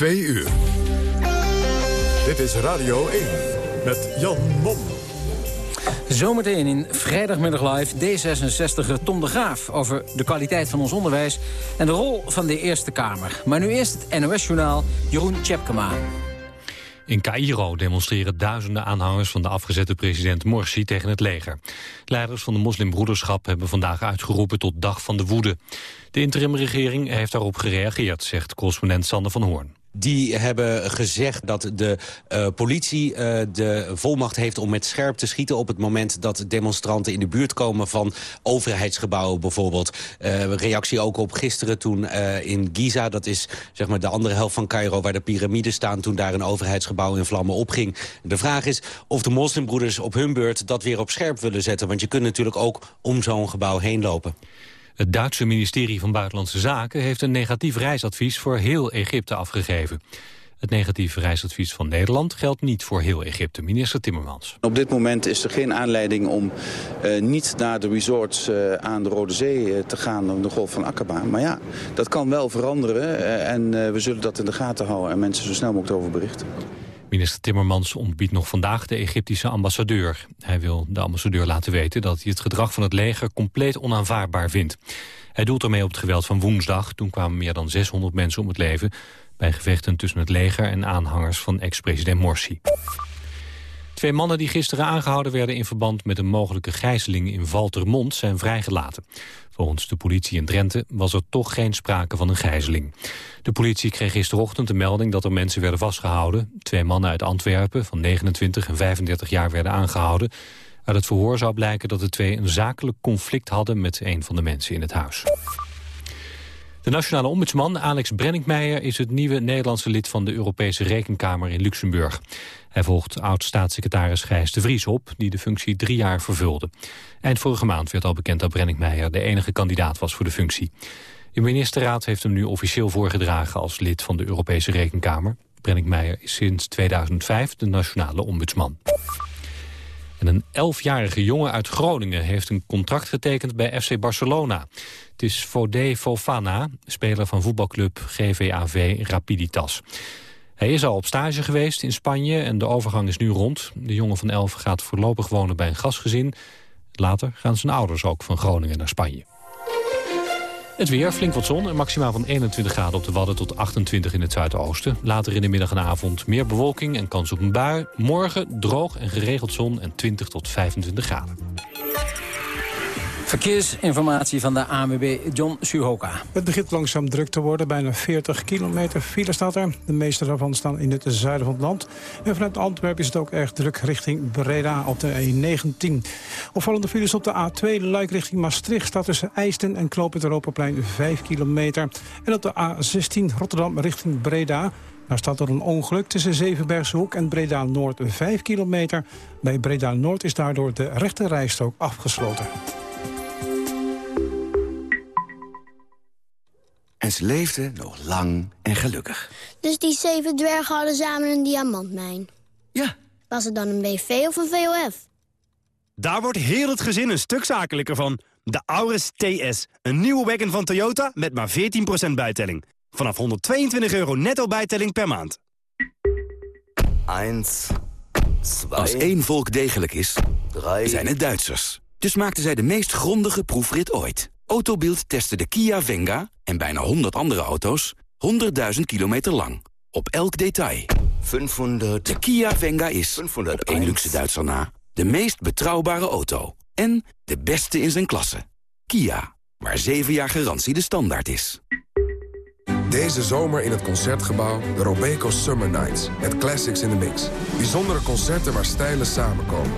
Twee uur. Dit is Radio 1 met Jan Mom. Zometeen in vrijdagmiddag live D66er Tom de Graaf... over de kwaliteit van ons onderwijs en de rol van de Eerste Kamer. Maar nu eerst het NOS-journaal Jeroen Tjepkema. In Cairo demonstreren duizenden aanhangers van de afgezette president Morsi tegen het leger. Leiders van de moslimbroederschap hebben vandaag uitgeroepen tot dag van de woede. De interimregering heeft daarop gereageerd, zegt correspondent Sander van Hoorn. Die hebben gezegd dat de uh, politie uh, de volmacht heeft om met scherp te schieten... op het moment dat demonstranten in de buurt komen van overheidsgebouwen bijvoorbeeld. Uh, reactie ook op gisteren toen in Giza, dat is zeg maar de andere helft van Cairo... waar de piramides staan, toen daar een overheidsgebouw in vlammen opging. De vraag is of de moslimbroeders op hun beurt dat weer op scherp willen zetten. Want je kunt natuurlijk ook om zo'n gebouw heen lopen. Het Duitse ministerie van Buitenlandse Zaken heeft een negatief reisadvies voor heel Egypte afgegeven. Het negatief reisadvies van Nederland geldt niet voor heel Egypte, minister Timmermans. Op dit moment is er geen aanleiding om uh, niet naar de resorts uh, aan de Rode Zee uh, te gaan, om de Golf van Aqaba. Maar ja, dat kan wel veranderen en we zullen dat in de gaten houden en mensen zo snel mogelijk over berichten. Minister Timmermans ontbiedt nog vandaag de Egyptische ambassadeur. Hij wil de ambassadeur laten weten dat hij het gedrag van het leger compleet onaanvaardbaar vindt. Hij doelt ermee op het geweld van woensdag. Toen kwamen meer dan 600 mensen om het leven bij gevechten tussen het leger en aanhangers van ex-president Morsi. Twee mannen die gisteren aangehouden werden in verband met een mogelijke gijzeling in Valtermond zijn vrijgelaten. Volgens de politie in Drenthe was er toch geen sprake van een gijzeling. De politie kreeg gisterochtend de melding dat er mensen werden vastgehouden. Twee mannen uit Antwerpen van 29 en 35 jaar werden aangehouden. Uit het verhoor zou blijken dat de twee een zakelijk conflict hadden met een van de mensen in het huis. De nationale ombudsman Alex Brenninkmeijer is het nieuwe Nederlandse lid van de Europese Rekenkamer in Luxemburg. Hij volgt oud-staatssecretaris Gijs de Vries op, die de functie drie jaar vervulde. Eind vorige maand werd al bekend dat Brenninkmeijer de enige kandidaat was voor de functie. De ministerraad heeft hem nu officieel voorgedragen als lid van de Europese Rekenkamer. Brenninkmeijer is sinds 2005 de nationale ombudsman. En een elfjarige jongen uit Groningen heeft een contract getekend bij FC Barcelona. Het is Fode Fofana, speler van voetbalclub GVAV Rapiditas. Hij is al op stage geweest in Spanje en de overgang is nu rond. De jongen van elf gaat voorlopig wonen bij een gastgezin. Later gaan zijn ouders ook van Groningen naar Spanje. Het weer, flink wat zon en maximaal van 21 graden op de Wadden tot 28 in het zuidoosten. Later in de middag en avond meer bewolking en kans op een bui. Morgen droog en geregeld zon en 20 tot 25 graden. Verkeersinformatie van de ANWB John Suhoka. Het begint langzaam druk te worden. Bijna 40 kilometer file staat er. De meeste daarvan staan in het zuiden van het land. En vanuit Antwerpen is het ook erg druk richting Breda op de E19. Opvallende files op de A2 Luik richting Maastricht... staat tussen IJsten en Knoop het Europaplein 5 kilometer. En op de A16 Rotterdam richting Breda... Daar staat er een ongeluk tussen Zevenbergshoek en Breda-Noord 5 kilometer. Bij Breda-Noord is daardoor de rechte rijstrook afgesloten. En ze leefden nog lang en gelukkig. Dus die zeven dwergen hadden samen een diamantmijn? Ja. Was het dan een BV of een VOF? Daar wordt heel het gezin een stuk zakelijker van. De Auris TS, een nieuwe wagon van Toyota met maar 14% bijtelling. Vanaf 122 euro netto bijtelling per maand. 1, 2, Als één volk degelijk is, zijn het Duitsers. Dus maakten zij de meest grondige proefrit ooit. Autobild testte de Kia Venga en bijna 100 andere auto's 100.000 kilometer lang. Op elk detail. 500. De Kia Venga is, 500 op één luxe Duitser na, de meest betrouwbare auto. En de beste in zijn klasse. Kia, waar 7 jaar garantie de standaard is. Deze zomer in het Concertgebouw de Robeco Summer Nights. Met classics in the mix. Bijzondere concerten waar stijlen samenkomen.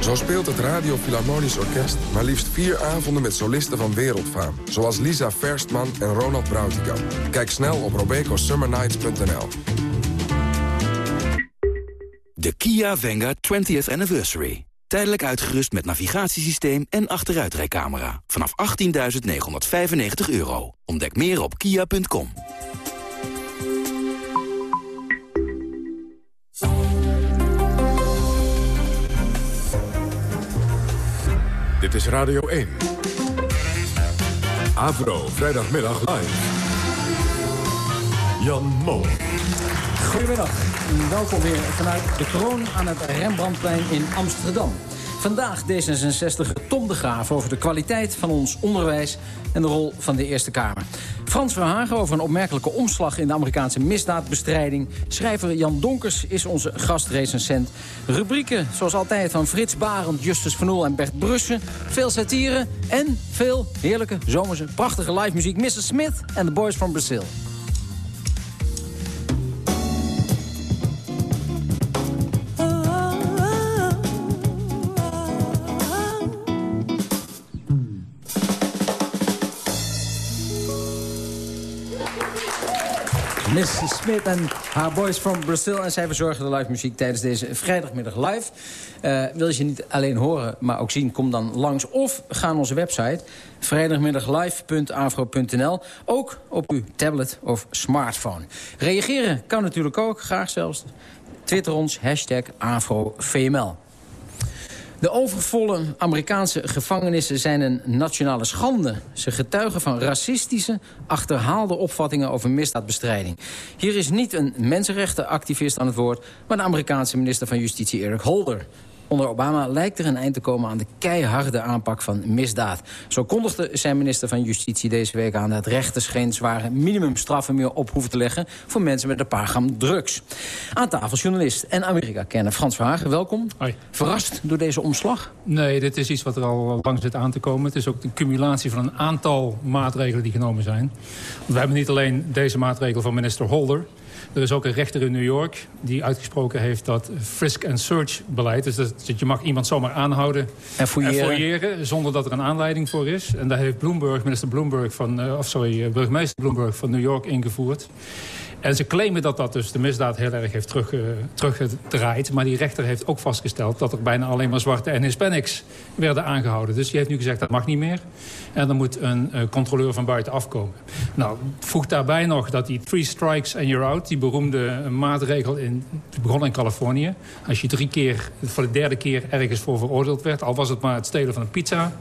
Zo speelt het Radio Philharmonisch Orkest maar liefst vier avonden met solisten van wereldfaam. Zoals Lisa Verstman en Ronald Brautigam. Kijk snel op robecosummernights.nl. De Kia Venga 20th Anniversary. Tijdelijk uitgerust met navigatiesysteem en achteruitrijcamera. Vanaf 18.995 euro. Ontdek meer op kia.com. Dit is Radio 1. Avro, vrijdagmiddag live. Jan Mom. Goedemiddag. Welkom weer vanuit de kroon aan het Rembrandtplein in Amsterdam. Vandaag D66 Tom de Graaf over de kwaliteit van ons onderwijs en de rol van de Eerste Kamer. Frans Verhagen over een opmerkelijke omslag in de Amerikaanse misdaadbestrijding. Schrijver Jan Donkers is onze gastrecensent. Rubrieken zoals altijd van Frits Barend, Justus Van Oel en Bert Brussen. Veel satire en veel heerlijke zomerse prachtige live muziek. Mr. Smith en The Boys from Brazil. Miss Smith en haar boys from Brazil. En zij verzorgen de live muziek tijdens deze vrijdagmiddag live. Uh, wil je ze niet alleen horen, maar ook zien, kom dan langs. Of ga naar onze website vrijdagmiddaglive.afro.nl. Ook op uw tablet of smartphone. Reageren kan natuurlijk ook, graag zelfs. Twitter ons, hashtag AfroVML. De overvolle Amerikaanse gevangenissen zijn een nationale schande. Ze getuigen van racistische, achterhaalde opvattingen over misdaadbestrijding. Hier is niet een mensenrechtenactivist aan het woord... maar de Amerikaanse minister van Justitie Eric Holder. Onder Obama lijkt er een eind te komen aan de keiharde aanpak van misdaad. Zo kondigde zijn minister van Justitie deze week aan... dat rechters geen zware minimumstraffen meer op hoeven te leggen... voor mensen met een paar gram drugs. Aan tafel journalist en Amerika-kenner Frans Verhagen, welkom. Hoi. Verrast door deze omslag? Nee, dit is iets wat er al lang zit aan te komen. Het is ook een cumulatie van een aantal maatregelen die genomen zijn. Want we hebben niet alleen deze maatregel van minister Holder... Er is ook een rechter in New York die uitgesproken heeft dat frisk and search beleid... dus dat, je mag iemand zomaar aanhouden en fouilleren. zonder dat er een aanleiding voor is. En daar heeft Bloomberg, minister Bloomberg van, uh, of sorry, eh, burgemeester Bloomberg van New York ingevoerd. En ze claimen dat dat dus de misdaad heel erg heeft terug, uh, teruggedraaid. Maar die rechter heeft ook vastgesteld dat er bijna alleen maar zwarte en Hispanics werden aangehouden. Dus die heeft nu gezegd dat mag niet meer. En er moet een uh, controleur van buiten afkomen. Nou, voeg daarbij nog dat die three strikes and you're out... die beroemde maatregel in, begon in Californië. Als je drie keer, voor de derde keer ergens voor veroordeeld werd... al was het maar het stelen van een pizza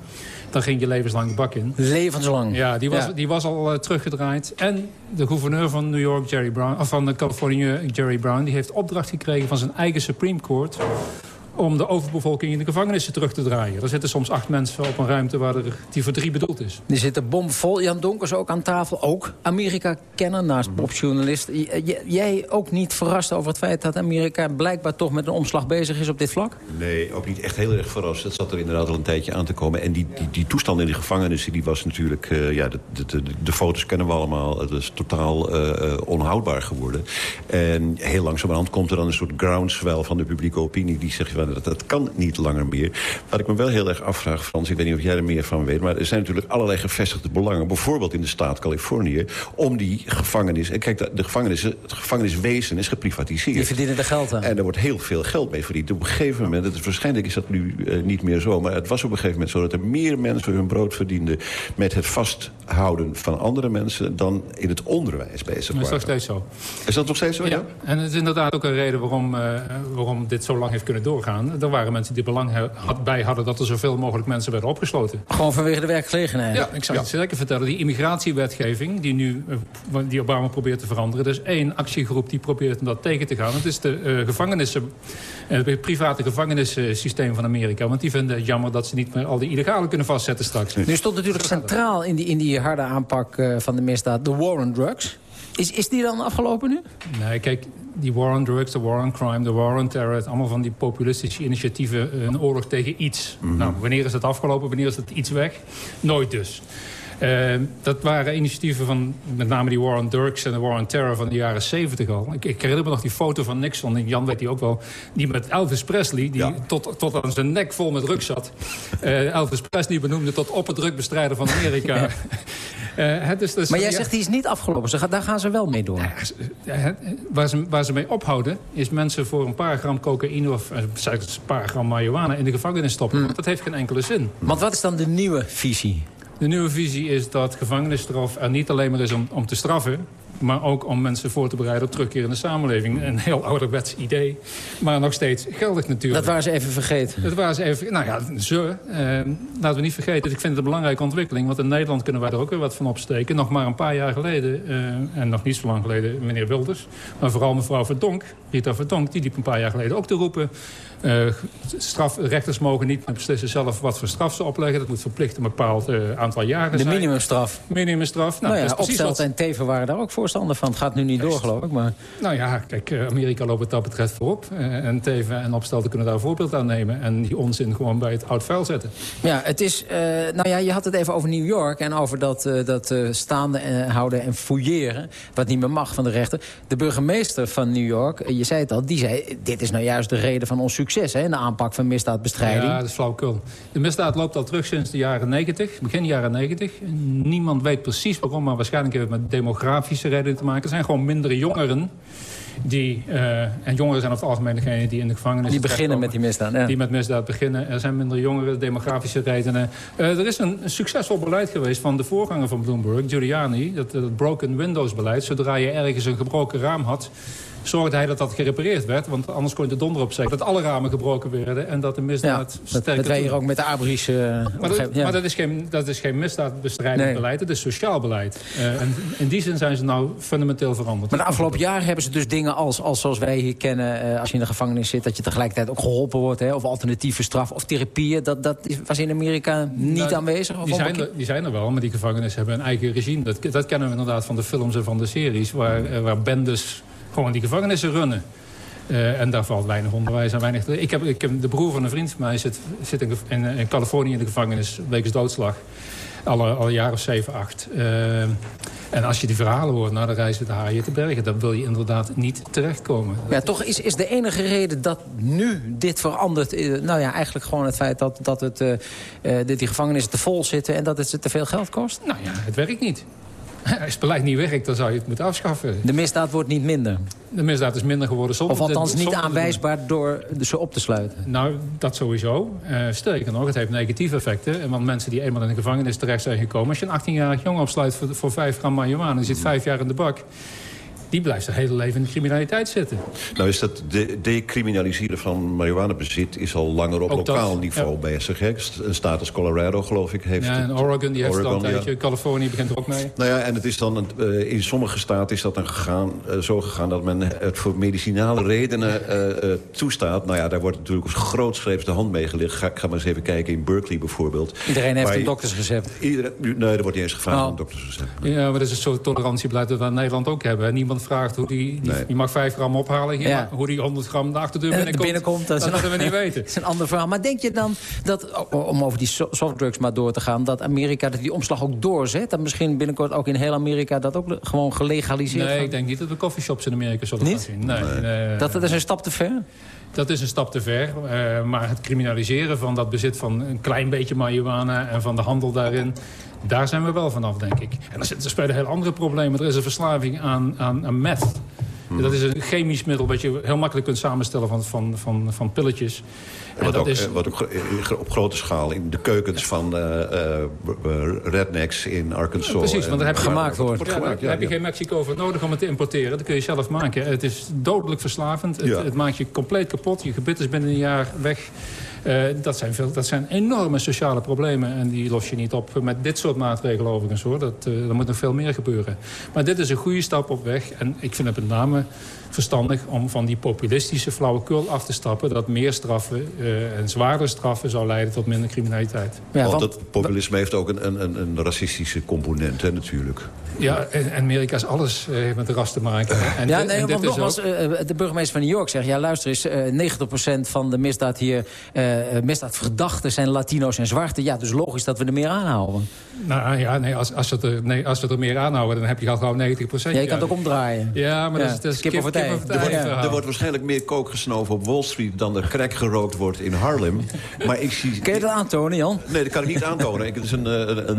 dan ging je levenslang de bak in. Levenslang? Ja, die was, Die was al uh, teruggedraaid. En de gouverneur van New York, Jerry Brown, of van de Californië, Jerry Brown... die heeft opdracht gekregen van zijn eigen Supreme Court om de overbevolking in de gevangenissen terug te draaien. Er zitten soms acht mensen op een ruimte waar er, die voor drie bedoeld is. Er zitten bomvol. Jan Donkers ook aan tafel. Ook Amerika-kenner naast popjournalist. Jij ook niet verrast over het feit dat Amerika blijkbaar toch met een omslag bezig is op dit vlak? Nee, ook niet echt heel erg verrast. Dat zat er inderdaad al een tijdje aan te komen. En die, die, die toestand in de gevangenissen, die was natuurlijk... Uh, ja, de, de, de, de, foto's kennen we allemaal. Het is totaal uh, onhoudbaar geworden. En heel langzamerhand komt er dan een soort groundswell van de publieke opinie... die zegt, dat, dat kan niet langer meer. Wat ik me wel heel erg afvraag, Frans, ik weet niet of jij er meer van weet... maar er zijn natuurlijk allerlei gevestigde belangen... bijvoorbeeld in de staat Californië, om die gevangenis... en kijk, de gevangenis, het gevangeniswezen is geprivatiseerd. Die verdienen er geld aan. En er wordt heel veel geld mee verdiend. Op een gegeven moment, het is, waarschijnlijk is dat nu uh, niet meer zo... maar het was op een gegeven moment zo dat er meer mensen hun brood verdienden... met het vasthouden van andere mensen dan in het onderwijs bezig waren. Dat is nog steeds zo. Is dat nog steeds zo, ja? ja? En het is inderdaad ook een reden waarom, uh, waarom dit zo lang heeft kunnen doorgaan. Er waren mensen die belang bij hadden dat er zoveel mogelijk mensen werden opgesloten. Gewoon vanwege de werkgelegenheid? Ja, ik zou je zeker vertellen. Die immigratiewetgeving die nu eh, die Obama probeert te veranderen. Er is één actiegroep die probeert om dat tegen te gaan. Het is de uh, gevangenissen, uh, het private gevangenissysteem van Amerika. Want die vinden het jammer dat ze niet meer al die illegale kunnen vastzetten straks. Nu stond natuurlijk centraal in die, in die harde aanpak van de misdaad de war on drugs. Is, is die dan afgelopen nu? Nee, kijk, die war on drugs, de war on crime, de war on terror... allemaal van die populistische initiatieven, een oorlog tegen iets. Mhm. Nou, wanneer is het afgelopen, wanneer is het iets weg? Nooit dus. Uh, dat waren initiatieven van met name die War on Drugs en de War on Terror van de jaren 70 al. Ik, ik herinner me nog die foto van Nixon, en Jan weet die ook wel... die met Elvis Presley, die tot, tot aan zijn nek vol met drugs zat. Uh, Elvis Presley benoemde tot op het drukbestrijder van Amerika. Uh, dus, dus, maar jij zegt die is niet afgelopen. Ze, daar gaan ze wel mee door. waar, ze, waar ze mee ophouden is mensen voor een paar gram cocaïne... of uh, een paar gram marihuana in de gevangenis stoppen. Hmm. Dat heeft geen enkele zin. Want wat is dan de nieuwe visie? De nieuwe visie is dat gevangenisstraf er niet alleen maar is om, om te straffen... maar ook om mensen voor te bereiden op terugkeer in de samenleving. Een heel ouderwets idee, maar nog steeds geldig natuurlijk. Dat waren ze even vergeten. Dat waren ze even, nou ja, ze. Eh, laten we niet vergeten, ik vind het een belangrijke ontwikkeling. Want in Nederland kunnen wij er ook weer wat van opsteken. Nog maar een paar jaar geleden, eh, en nog niet zo lang geleden, meneer Wilders. Maar vooral mevrouw Verdonk, Rita Verdonk, die liep een paar jaar geleden ook te roepen. Uh, strafrechters mogen niet beslissen zelf wat voor straf ze opleggen. Dat moet verplicht een bepaald uh, aantal jaren de zijn. De minimumstraf. Minimumstraf. Nou, nou ja, Opstelt en Teven waren daar ook voorstander van. Het gaat nu niet door, geloof ik. Maar... Nou ja, kijk, uh, Amerika loopt het dat betreft voorop. en Teven en Opstelten kunnen daar een voorbeeld aan nemen. En die onzin gewoon bij het oud vuil zetten. Ja, het is... nou ja, je had het even over New York. En over dat, dat staande houden en fouilleren. Wat niet meer mag van de rechter. De burgemeester van New York, je zei het al, die zei... dit is nou juist de reden van ons succes hè, in de aanpak van misdaadbestrijding. Ja, dat is flauwkul. De misdaad loopt al terug sinds de jaren 90, begin jaren 90. Niemand weet precies waarom, maar waarschijnlijk heeft het met demografische redenen te maken. Er zijn gewoon mindere jongeren die, uh, en jongeren zijn over het algemeen degene die in de gevangenis... Die beginnen met die misdaad, ja. Die met misdaad beginnen. Er zijn minder jongeren, demografische redenen. Uh, er is een, een, succesvol beleid geweest van de voorganger van Bloomberg, Giuliani. Dat, dat broken windows beleid. Zodra je ergens een gebroken raam had zorgde hij dat dat gerepareerd werd. Want anders kon je de donder op zeggen dat alle ramen gebroken werden... en dat de misdaad ja, Dat, wij hier ook met de Abris... Uh, maar, dat, maar dat, is geen, dat is geen misdaadbestrijdend beleid, dat is sociaal beleid. Uh, en in die zin zijn ze nou fundamenteel veranderd. Maar de afgelopen jaren hebben ze dus dingen als, als zoals wij hier kennen... Uh, als je in de gevangenis zit, dat je tegelijkertijd ook geholpen wordt... Hè, of alternatieve straf of therapieën. Dat, dat was in Amerika niet nou, aanwezig? Of die, zijn er, die zijn er wel, maar die gevangenissen hebben een eigen regime. Dat, dat kennen we inderdaad van de films en van de series... waar, waar bendes gewoon die gevangenissen runnen. Uh, en daar valt weinig onderwijs en weinig... Ik heb, ik heb de broer van een vriend van mij zit, zit in, in, in Californië in de gevangenis... wegens doodslag. Al, al een jaar of zeven, acht. Uh, en als je die verhalen hoort naar de reis de haaien te bergen... dan wil je inderdaad niet terechtkomen. Ja, toch is, is de enige reden dat nu dit verandert... Uh, nou ja, eigenlijk gewoon het feit dat, dat, het, dat die gevangenissen te vol zitten... en dat het ze te veel geld kost? Nou ja, het werkt niet. Als het beleid niet werkt, dan zou je het moeten afschaffen. De misdaad wordt niet minder? De misdaad is minder geworden. Zonder of althans niet aanwijsbaar door ze op te sluiten? Nou, dat sowieso. Uh, sterker nog, het heeft negatieve effecten. Want mensen die eenmaal in de gevangenis terecht zijn gekomen... als je een 18-jarig jongen opsluit voor, voor 5 gram marihuana... en zit vijf jaar in de bak die blijft zijn hele leven in de criminaliteit zitten. Nou is dat de decriminaliseren van marihuanabezit is al langer op lokaal niveau ja. bezig. Hè? Een staat als Colorado geloof ik heeft Ja, en Oregon die heeft Oregon, het al een tijdje. Californië begint er ook mee. Nou ja, en het is dan, uh, in sommige staten is dat dan gegaan, uh, zo gegaan dat men het voor medicinale redenen uh, toestaat. Nou ja, daar wordt natuurlijk grootschreefs de hand mee gelegd. Ga, ga maar eens even kijken in Berkeley bijvoorbeeld. Iedereen heeft een doktersrecept. Iedereen, nee, er wordt niet eens gevraagd oh. een doktersrecept. Ja, maar dat is een soort tolerantiebeleid dat we in Nederland ook hebben. Niemand vraagt hoe die... die Je mag 5 gram ophalen. Ja. hoe die 100 gram de achterdeur binnenkomt, binnenkomt dat, dat we niet weten. Dat is een ander verhaal. Maar denk je dan dat, om over die softdrugs maar door te gaan... dat Amerika dat die omslag ook doorzet? Dat misschien binnenkort ook in heel Amerika dat ook gewoon gelegaliseerd Nee, ik denk niet dat we coffeeshops in Amerika zullen gaan zien. Nee, nee. Dat, dat is een stap te ver? Dat is een stap te ver. Uh, maar het criminaliseren van dat bezit van een klein beetje marihuana... en van de handel daarin... Daar zijn we wel vanaf, denk ik. En er spelen heel andere problemen. Er is een verslaving aan, aan, aan meth. Hmm. Dat is een chemisch middel wat je heel makkelijk kunt samenstellen van, van, van, van pilletjes. En wat, ook, is... wat ook op grote schaal in de keukens van uh, uh, rednecks in Arkansas. Ja, precies, want dat heb je gemaakt wordt. Ja, gemaakt, ja, heb je geen Mexico voor nodig om het te importeren. Dat kun je zelf maken. Het is dodelijk verslavend. Het, het maakt je compleet kapot. Je gebit is binnen een jaar weg. Uh, dat, zijn veel, dat zijn enorme sociale problemen. En die los je niet op met dit soort maatregelen overigens. Hoor. Dat, uh, er moet nog veel meer gebeuren. Maar dit is een goede stap op weg. En ik vind het met name verstandig om van die populistische flauwekul af te stappen... dat meer straffen uh, en zwaardere straffen zou leiden tot minder criminaliteit. Ja, want dat populisme heeft ook een, een, een racistische component, hè, natuurlijk. Ja, en, Amerika is alles uh, met ras te maken. En ja, nee, want nogmaals, ook... de burgemeester van New York zegt... ja, luister eens, 90% van de misdaad hier... misdaadverdachten zijn Latino's en zwarte. Ja, dus logisch dat we er meer aanhouden. Nou ja, nee, als, als, we er, nee, als we er meer aanhouden... dan heb je al gewoon 90%. Ja, je kan het ook omdraaien. Ja, maar dat is, dat is kip, kip, kip, er, wordt, er wordt waarschijnlijk meer kook gesnoven op Wall Street... dan er crack gerookt wordt in Harlem. Maar ik zie... Kun je dat aantonen, Jan? Nee, dat kan ik niet aantonen. Het is een, een,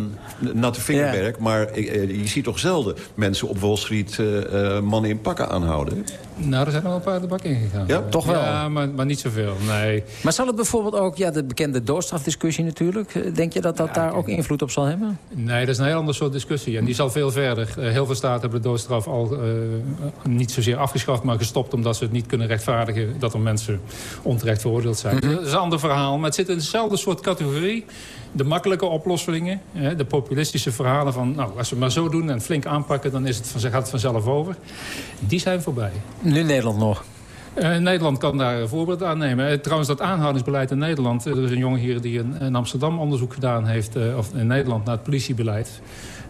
een, natte vingerwerk. Maar je ziet toch zelden mensen op Wall Street uh, mannen in pakken aanhouden? Nou, er zijn al een paar de bak ingegaan. Ja? Toch wel? Ja, maar, maar niet zoveel, nee. Maar zal het bijvoorbeeld ook, ja, de bekende doodstrafdiscussie natuurlijk... eh, denk je dat dat daar ook invloed op zal hebben? Nee, dat is een heel ander soort discussie. En die zal veel verder. Eh, heel veel staten hebben de doodstraf al uh, niet zozeer afgeschaft... maar gestopt omdat ze het niet kunnen rechtvaardigen... dat er mensen onterecht veroordeeld zijn. Mhm. Dat is een ander verhaal, maar het zit in dezelfde soort categorie. De makkelijke oplossingen, de populistische verhalen van... nou, als we maar zo doen en flink aanpakken... dan is het van, gaat het vanzelf over. Die zijn voorbij. Nu Nederland nog. Uh, Nederland kan daar een voorbeeld aan nemen. Uh, trouwens, dat aanhoudingsbeleid in Nederland... er is een jongen hier die in, in Amsterdam onderzoek gedaan heeft... Of in Nederland naar het politiebeleid.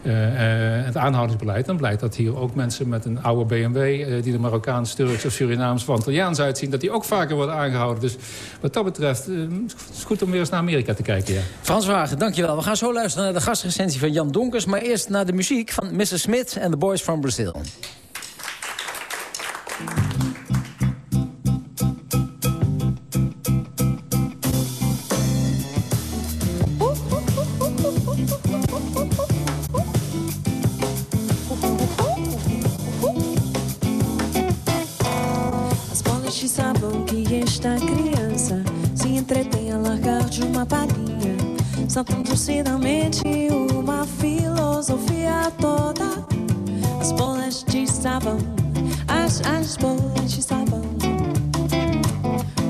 Het aanhoudingsbeleid. Dan blijkt dat hier ook mensen met een oude BMW... die er Marokkaans, Turks of Surinaams of Antilliaans uitzien... dat die ook vaker worden aangehouden. Dus wat dat betreft het is goed om weer eens naar Amerika te kijken. Ja. Frans Wagen, dankjewel. We gaan zo luisteren naar de gastrecensie van Jan Donkers... maar eerst naar de muziek van Mrs. Smith en The Boys from Brazil. Saltam torcidamente uma filosofia toda. As bolas de sabão, as, as bolas de sabão.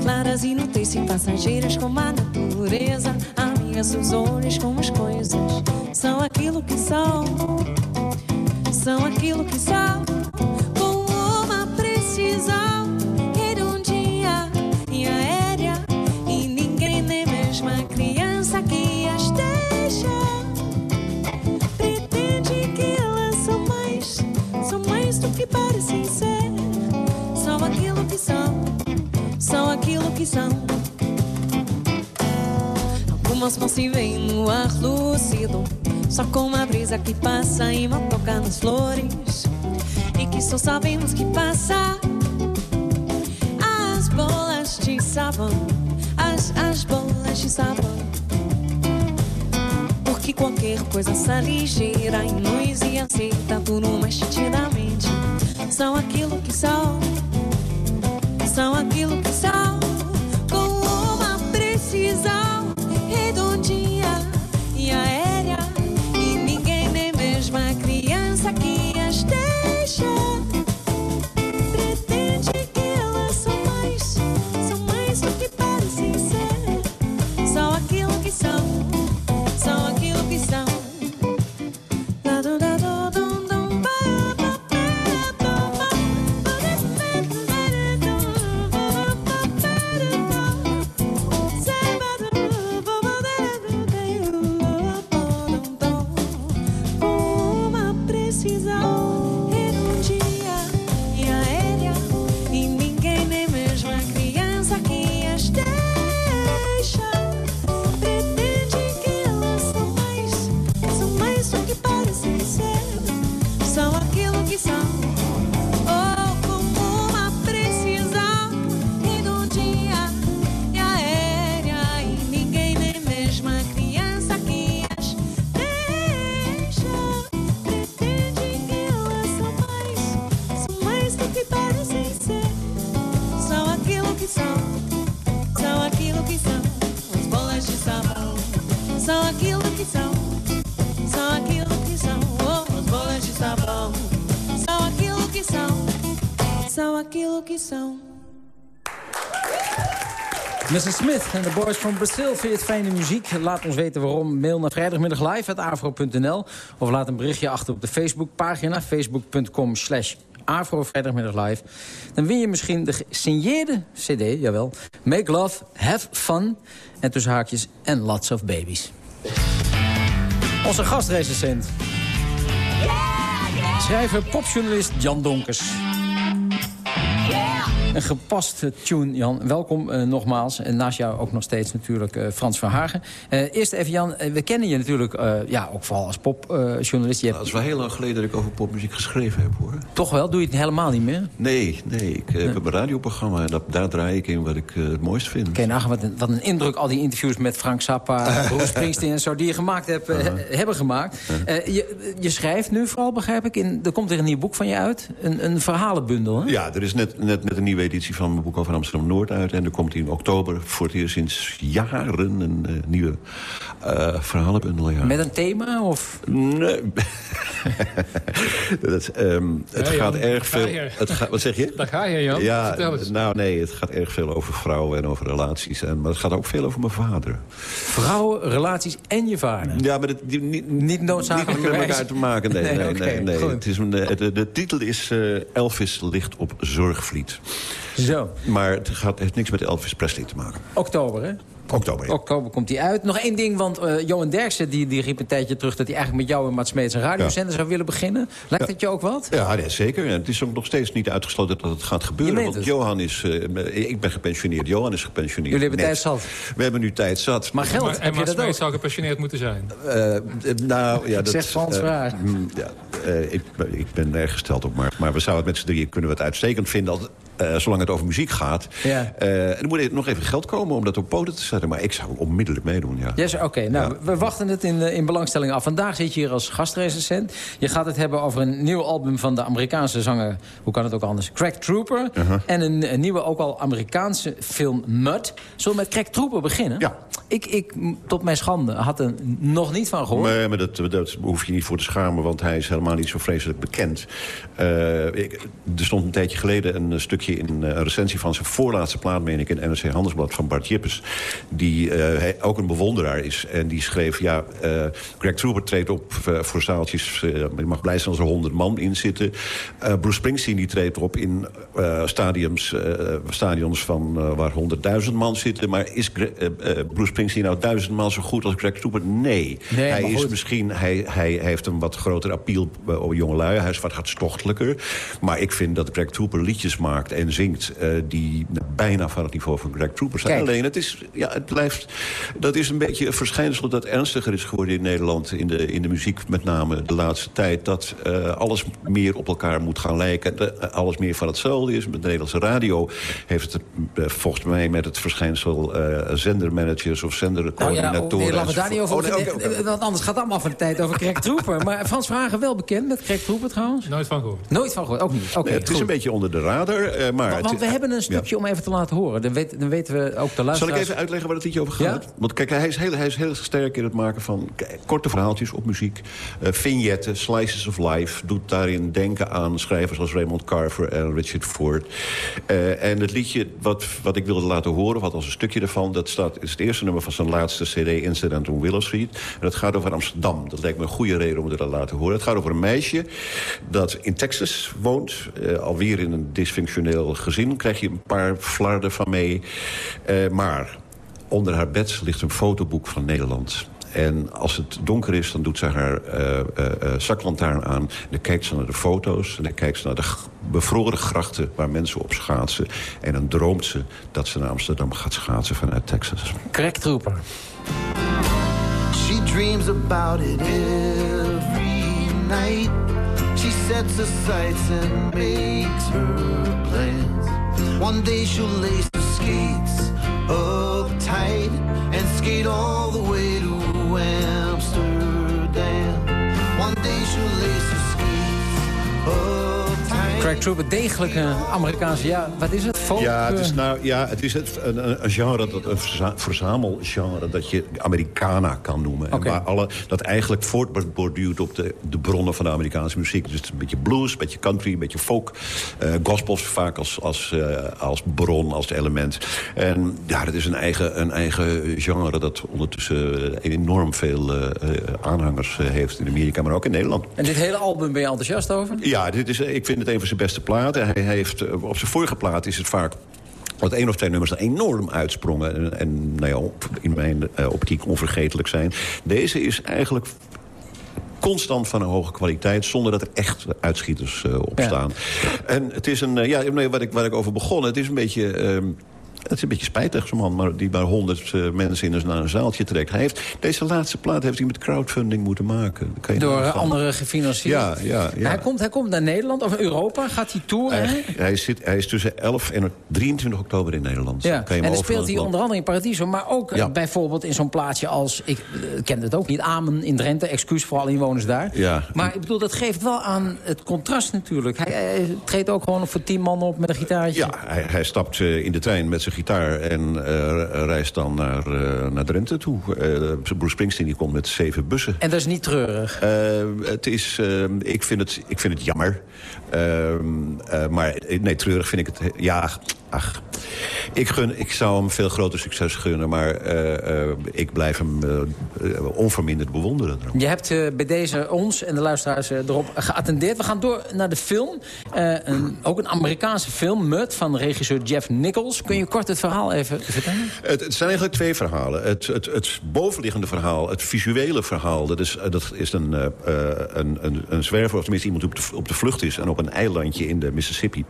Claras, inúteis e passageiras como a natureza. Amigas dos olhos como as coisas. São aquilo que são. São aquilo que são. Com uma precisão que são. Algumas não se veem no ar lúcido, só com uma brisa que passa e uma toca nas flores. E que só sabemos que passa. As bolas de sabão, as, as bolas de sabão. Porque qualquer coisa se ligeira em nós e aceita por uma estidamente. São aquilo que são, são aquilo que são, Smith en de Boys from Brazil. Vind je het fijne muziek? Laat ons weten waarom. Mail naar vrijdagmiddag live Of laat een berichtje achter op de Facebookpagina. Facebook.com slash Afro vrijdagmiddag live. Dan win je misschien de gesigneerde cd, jawel. Make love, have fun. En tussen haakjes en lots of babies. Onze gastrecensent. Schrijver, popjournalist Jan Donkers. Een gepaste tune, Jan. Welkom eh, nogmaals. En naast jou ook nog steeds natuurlijk eh, Frans Verhagen. Eh eerst even, Jan. we kennen je natuurlijk ja, ook vooral als popjournalist. Je hebt Dat is wel heel lang geleden dat ik over popmuziek geschreven heb, hoor. toch wel, doe je het helemaal niet meer? Nee, nee. Ik heb een radioprogramma en dat, daar draai ik in wat ik het mooist vind. Oké, nou, wat een, wat een indruk al die interviews met Frank Zappa, Bruce Springsteen en zo... die je gemaakt hebt, he- hebben gemaakt. Je, je schrijft nu vooral, begrijp ik, in, er komt er een nieuw boek van je uit. Een, een verhalenbundel, hè? Ja, er is net net, net een nieuwe editie van mijn boek over Amsterdam-Noord uit. En er komt in oktober voor het eerst sinds jaren een eh, nieuwe uh, verhalenbundel. Ja. Met een thema? Of? Nee. dat, um, het Ja, gaat Jan, erg veel... ga je. Het gaat, wat zeg je? Daar ga je, Jan. Ja, nou nee, het gaat erg veel over vrouwen en over relaties. En, maar het gaat ook veel over mijn vader. Vrouwen, relaties en je vader? Ja, maar het, die, niet, Niet noodzakelijk niet met elkaar te maken. Nee, nee, nee. nee. Het is een, eh, de, de titel is eh, Elvis ligt op Zorgvliet. Zo, Maar het gaat, heeft niks met Elvis Presley te maken. oktober, hè? Oktober, ja. Oktober komt hij uit. Nog één ding, want eh, Johan Derksen die, die riep een tijdje terug... dat hij eigenlijk met jou en Mats Smeets een radiozender zou willen beginnen. Lijkt dat je ook wat? Ja, nee, zeker. En het is ook nog steeds niet uitgesloten dat het gaat gebeuren. Want het? Johan is... eh, ik ben gepensioneerd, Johan is gepensioneerd. Jullie hebben Net. tijd zat. We hebben nu tijd zat. Maar geld, Maar, en Mats? Smeets zou gepassioneerd moeten zijn. Eh, eh, nou, ja, dat, Zegt Frans Vraag. mm, ja, eh, ik, ik ben erg gesteld op, maar, maar we zouden het met z'n drieën kunnen we het uitstekend vinden... Als, eh, zolang het over muziek gaat. Ja. En er moet nog even geld komen om dat op poten te zetten. Maar ik zou onmiddellijk meedoen, ja. Yes, Oké, nou, we wachten het in, eh, in belangstelling af. Vandaag zit je hier als gastrecensent. Je gaat het hebben over een nieuw album van de Amerikaanse zanger... hoe kan het ook anders? Craig Trooper. Uh-huh. En een, een nieuwe, ook al Amerikaanse film Mud. Zullen we met Craig Trooper beginnen? Ja. Ik, ik, tot mijn schande, had er nog niet van gehoord. Nee, maar dat, dat hoef je niet voor te schamen, want hij is helemaal niet zo vreselijk bekend. Ik, er stond een tijdje geleden een stukje in eh, een recensie van zijn voorlaatste plaat, meen ik, in NRC Handelsblad van Bart Jippes, die eh, hij ook een bewonderaar is. En die schreef, ja, eh, Greg Trooper treedt op voor zaaltjes, je mag blij zijn als er honderd man in zitten. Bruce Springsteen die treedt op in stadiums, stadions van waar honderdduizend man zitten. Maar is Bruce Springsteen nou duizendmaal zo goed als Greg Trooper? Nee. Nee, hij is misschien, hij, hij heeft een wat groter appeal op jongelui. Hij is wat hartstochtelijker. Maar ik vind dat Greg Trooper liedjes maakt en zingt... eh, die bijna van het niveau van Greg Trooper zijn. Kijk. Alleen, het, is, ja, het blijft... Dat is een beetje een verschijnsel dat ernstiger is geworden in Nederland... in de, in de muziek met name de laatste tijd. Dat eh, alles meer op elkaar moet gaan lijken. De- eh, alles meer van hetzelfde is. Met de Nederlandse radio heeft het volgens mij met het verschijnsel... eh, zendermanagers of Nou ja, zendercoördinatoren... oh, nee, laten we daar niet over Oh, nee. Want anders gaat het allemaal van de tijd over Craig Trooper. Maar Frans Vragen wel bekend met Craig Trooper trouwens? Nooit van gehoord. Nooit van gehoord, ook niet. Oké, Nee, het is een beetje onder de radar, maar... Want, we hebben een stukje om even te laten horen. Dan, weet- dan weten we ook de Zal luisteraars... ik even uitleggen waar het liedje over gaat? Ja? Want kijk, hij is, heel, hij is heel sterk in het maken van korte verhaaltjes op muziek. eh vignetten, slices of life. Doet daarin denken aan schrijvers als Raymond Carver en Richard Ford. Eh, en het liedje wat, wat ik wilde laten horen, wat als een stukje ervan... dat staat, is het eerste nummer van zijn laatste cd, Incident on Willow Street. En dat gaat over Amsterdam. Dat lijkt me een goede reden om het te laten horen. Het gaat over een meisje dat in Texas woont. eh, alweer in een dysfunctioneel gezin. Krijg je een paar flarden van mee. Eh, maar onder haar bed ligt een fotoboek van Nederland. En als het donker is, dan doet ze haar eh, eh, eh, zaklantaarn aan. En dan kijkt ze naar de foto's. En dan kijkt ze naar de bevroren grachten waar mensen op schaatsen. En dan droomt ze dat ze naar Amsterdam gaat schaatsen vanuit Texas. Craig Trooper. She dreams about it every night. She sets her sights and makes her plans. One day she'll lace her skates up tight and skate all the way to Amsterdam. One day she'll lace her skates up. Craig Trooper, degelijke Amerikaanse... Ja, wat is het? Folk, Ja, het is, eh, nou, ja, het is het, een, een- genre, dat, een verza- verzamelgenre... dat je Americana kan noemen. En waar alle, dat eigenlijk voortborduurt op de, de bronnen van de Amerikaanse muziek. Dus het is een beetje blues, een beetje country, een beetje folk. eh gospels vaak als, als, eh, als bron, als element. En ja, dat is een eigen, een eigen genre dat ondertussen enorm veel aanhangers heeft in Amerika... maar ook in Nederland. En dit hele album ben je enthousiast over? Ja, dit is, ik vind het een van zijn beste platen. Hij heeft, eh, op zijn vorige plaat is het vaak dat één of twee nummers er enorm uitsprongen... en, en nou ja, in mijn eh, optiek onvergetelijk zijn. Deze is eigenlijk constant van een hoge kwaliteit... zonder dat er echt uitschieters eh, op Ja. staan. En het is een... ja, nee, ik, waar ik over begon, het is een beetje... ehm, Het is een beetje spijtig, zo'n man maar die maar honderd eh, mensen in een, naar een zaaltje trekt. Hij heeft, deze laatste plaat heeft hij met crowdfunding moeten maken. Kan je Door anderen gefinancierd. Ja, ja, ja. Hij, komt, hij komt naar Nederland of Europa, gaat hij toeren. hè? Hij, hij, zit, hij is tussen 11 en 23 oktober in Nederland. Ja, Kan je en dan speelt hij onder andere in Paradiso. Maar ook eh, Ja. bijvoorbeeld in zo'n plaatsje als... Ik eh, ken het ook niet, Amen in Drenthe. Excuus voor alle inwoners daar. Ja. Maar ik bedoel, dat geeft wel aan het contrast natuurlijk. Hij, hij treedt ook gewoon voor tien man op met een gitaartje. Ja, hij, hij stapt in de trein met zijn gitaar en eh, reist dan naar, eh, naar Drenthe toe. Eh Bruce Springsteen die komt met zeven bussen. En dat is niet treurig. Het is, ik, vind het, ik vind het jammer. Ehm, eh, maar nee, treurig vind ik het... he- Ja, ach. Ik, gun, ik zou hem veel groter succes gunnen. Maar eh, eh, ik blijf hem eh, onverminderd bewonderen. Je hebt bij deze ons en de luisteraars erop geattendeerd. We gaan door naar de film. Een, ook een Amerikaanse film, Mud, van regisseur Jeff Nichols. Kun je kort het verhaal even vertellen? Het, het zijn eigenlijk twee verhalen. Het, het, het bovenliggende verhaal, het visuele verhaal... dat is, dat is een, een, een, een zwerver, of tenminste iemand die op de, op de vlucht is... en op een eilandje in de Mississippi,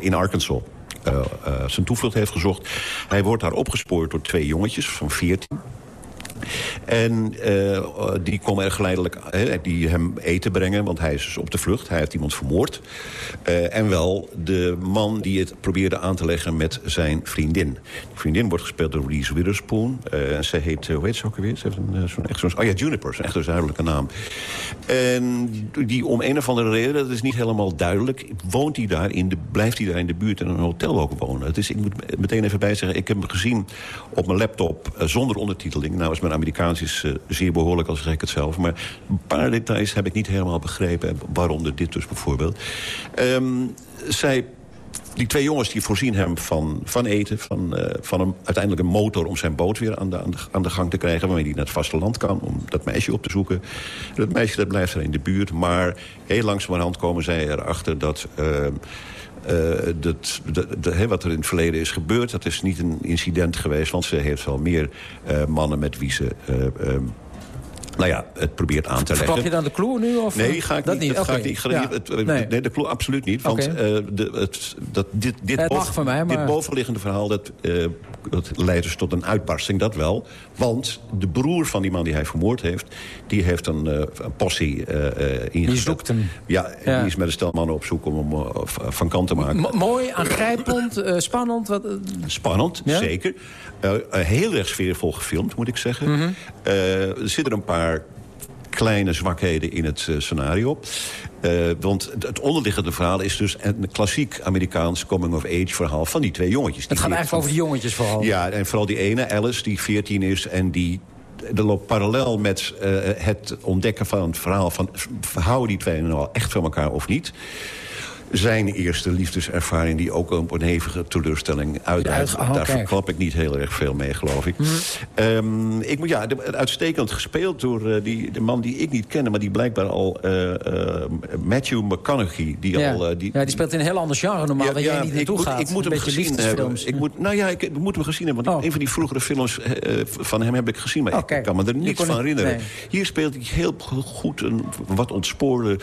in Arkansas... eh, eh, zijn toevlucht heeft gezocht. Hij wordt daar opgespoord door twee jongetjes van 14. En eh, die komen er geleidelijk, die hem eten brengen, want hij is dus op de vlucht. Hij heeft iemand vermoord. Eh, en wel de man die het probeerde aan te leggen met zijn vriendin. Die vriendin wordt gespeeld door Reese Witherspoon. En ze heet, hoe heet ze ook alweer? Ze heeft een, zo'n, echt zo'n, oh ja, Juniper, echt een zuidelijke naam. En die om een of andere reden, dat is niet helemaal duidelijk... woont hij daar in de, blijft hij daar in de buurt in een hotel ook wonen. Het is, ik moet meteen even bijzeggen, ik heb hem gezien op mijn laptop zonder ondertiteling. Nou mijn Amerikaans is, eh, zeer behoorlijk, als zeg ik het zelf. Maar een paar details heb ik niet helemaal begrepen. Waaronder dit dus bijvoorbeeld. Ehm, zij die twee jongens die voorzien hem van, van eten, van, eh, van een, uiteindelijk een motor om zijn boot weer aan de, aan, de, aan de gang te krijgen... waarmee hij naar het vasteland kan, om dat meisje op te zoeken. Dat meisje dat blijft er in de buurt, maar heel langzamerhand komen zij erachter dat... eh, eh, dat, de, de- hè, wat er in het verleden is gebeurd, dat is niet een incident geweest... want ze heeft wel meer eh, mannen met wie ze... eh, eh, nou ja, het probeert aan te leggen. Verklap je dan de clue nu? Of, Nee, ga ik dat niet. Dat ga ik niet. Ik ga Ja. niet- het- Nee. nee. dat klopt absoluut niet. Want de, het, dat, dit, dit, Het mag boven- van mij, maar- dit bovenliggende verhaal dat, dat leidt dus tot een uitbarsting, dat wel. Want de broer van die man die hij vermoord heeft... die heeft een, eh, een possie eh eh, ingezet. Die zoekt hem. Ja, die is met een stel mannen op zoek om hem van kant te maken. M- mooi, aangrijpend, eh, spannend. Wat, Spannend, Ja? zeker. Heel erg sfeervol gefilmd, moet ik zeggen. Mhm. Er zitten een paar kleine zwakheden in het eh, scenario. Eh, want het- onderliggende verhaal is dus een klassiek Amerikaans coming-of-age verhaal van die twee jongetjes. het Die gaat eigenlijk over de jongetjes vooral. Ja, en vooral die ene, Alice, die 14 is en die... Er loopt parallel met eh, het ontdekken van het verhaal van... houden die twee nou echt van elkaar of niet? Zijn eerste liefdeservaring die ook op een hevige teleurstelling uitdraait. Ja, oh, Daar kijk. verklap ik niet heel erg veel mee, geloof ik. Ehm, ik moet, ja, de- uitstekend gespeeld door eh, die, de man die ik niet kende... maar die blijkbaar al... eh, eh, Matthew McConaughey, die ja. al... die, ja, die speelt in een heel ander genre normaal, waar jij niet naartoe gaat. Ik moet een hem gezien hebben. Ik moet, nou ja, ik, ik moet hem gezien hebben. Want Oh. een van die vroegere films van hem heb ik gezien. Maar Oh, ik kijk. kan me er niets van herinneren. nee. Hier speelt hij heel goed een wat ontspoorde,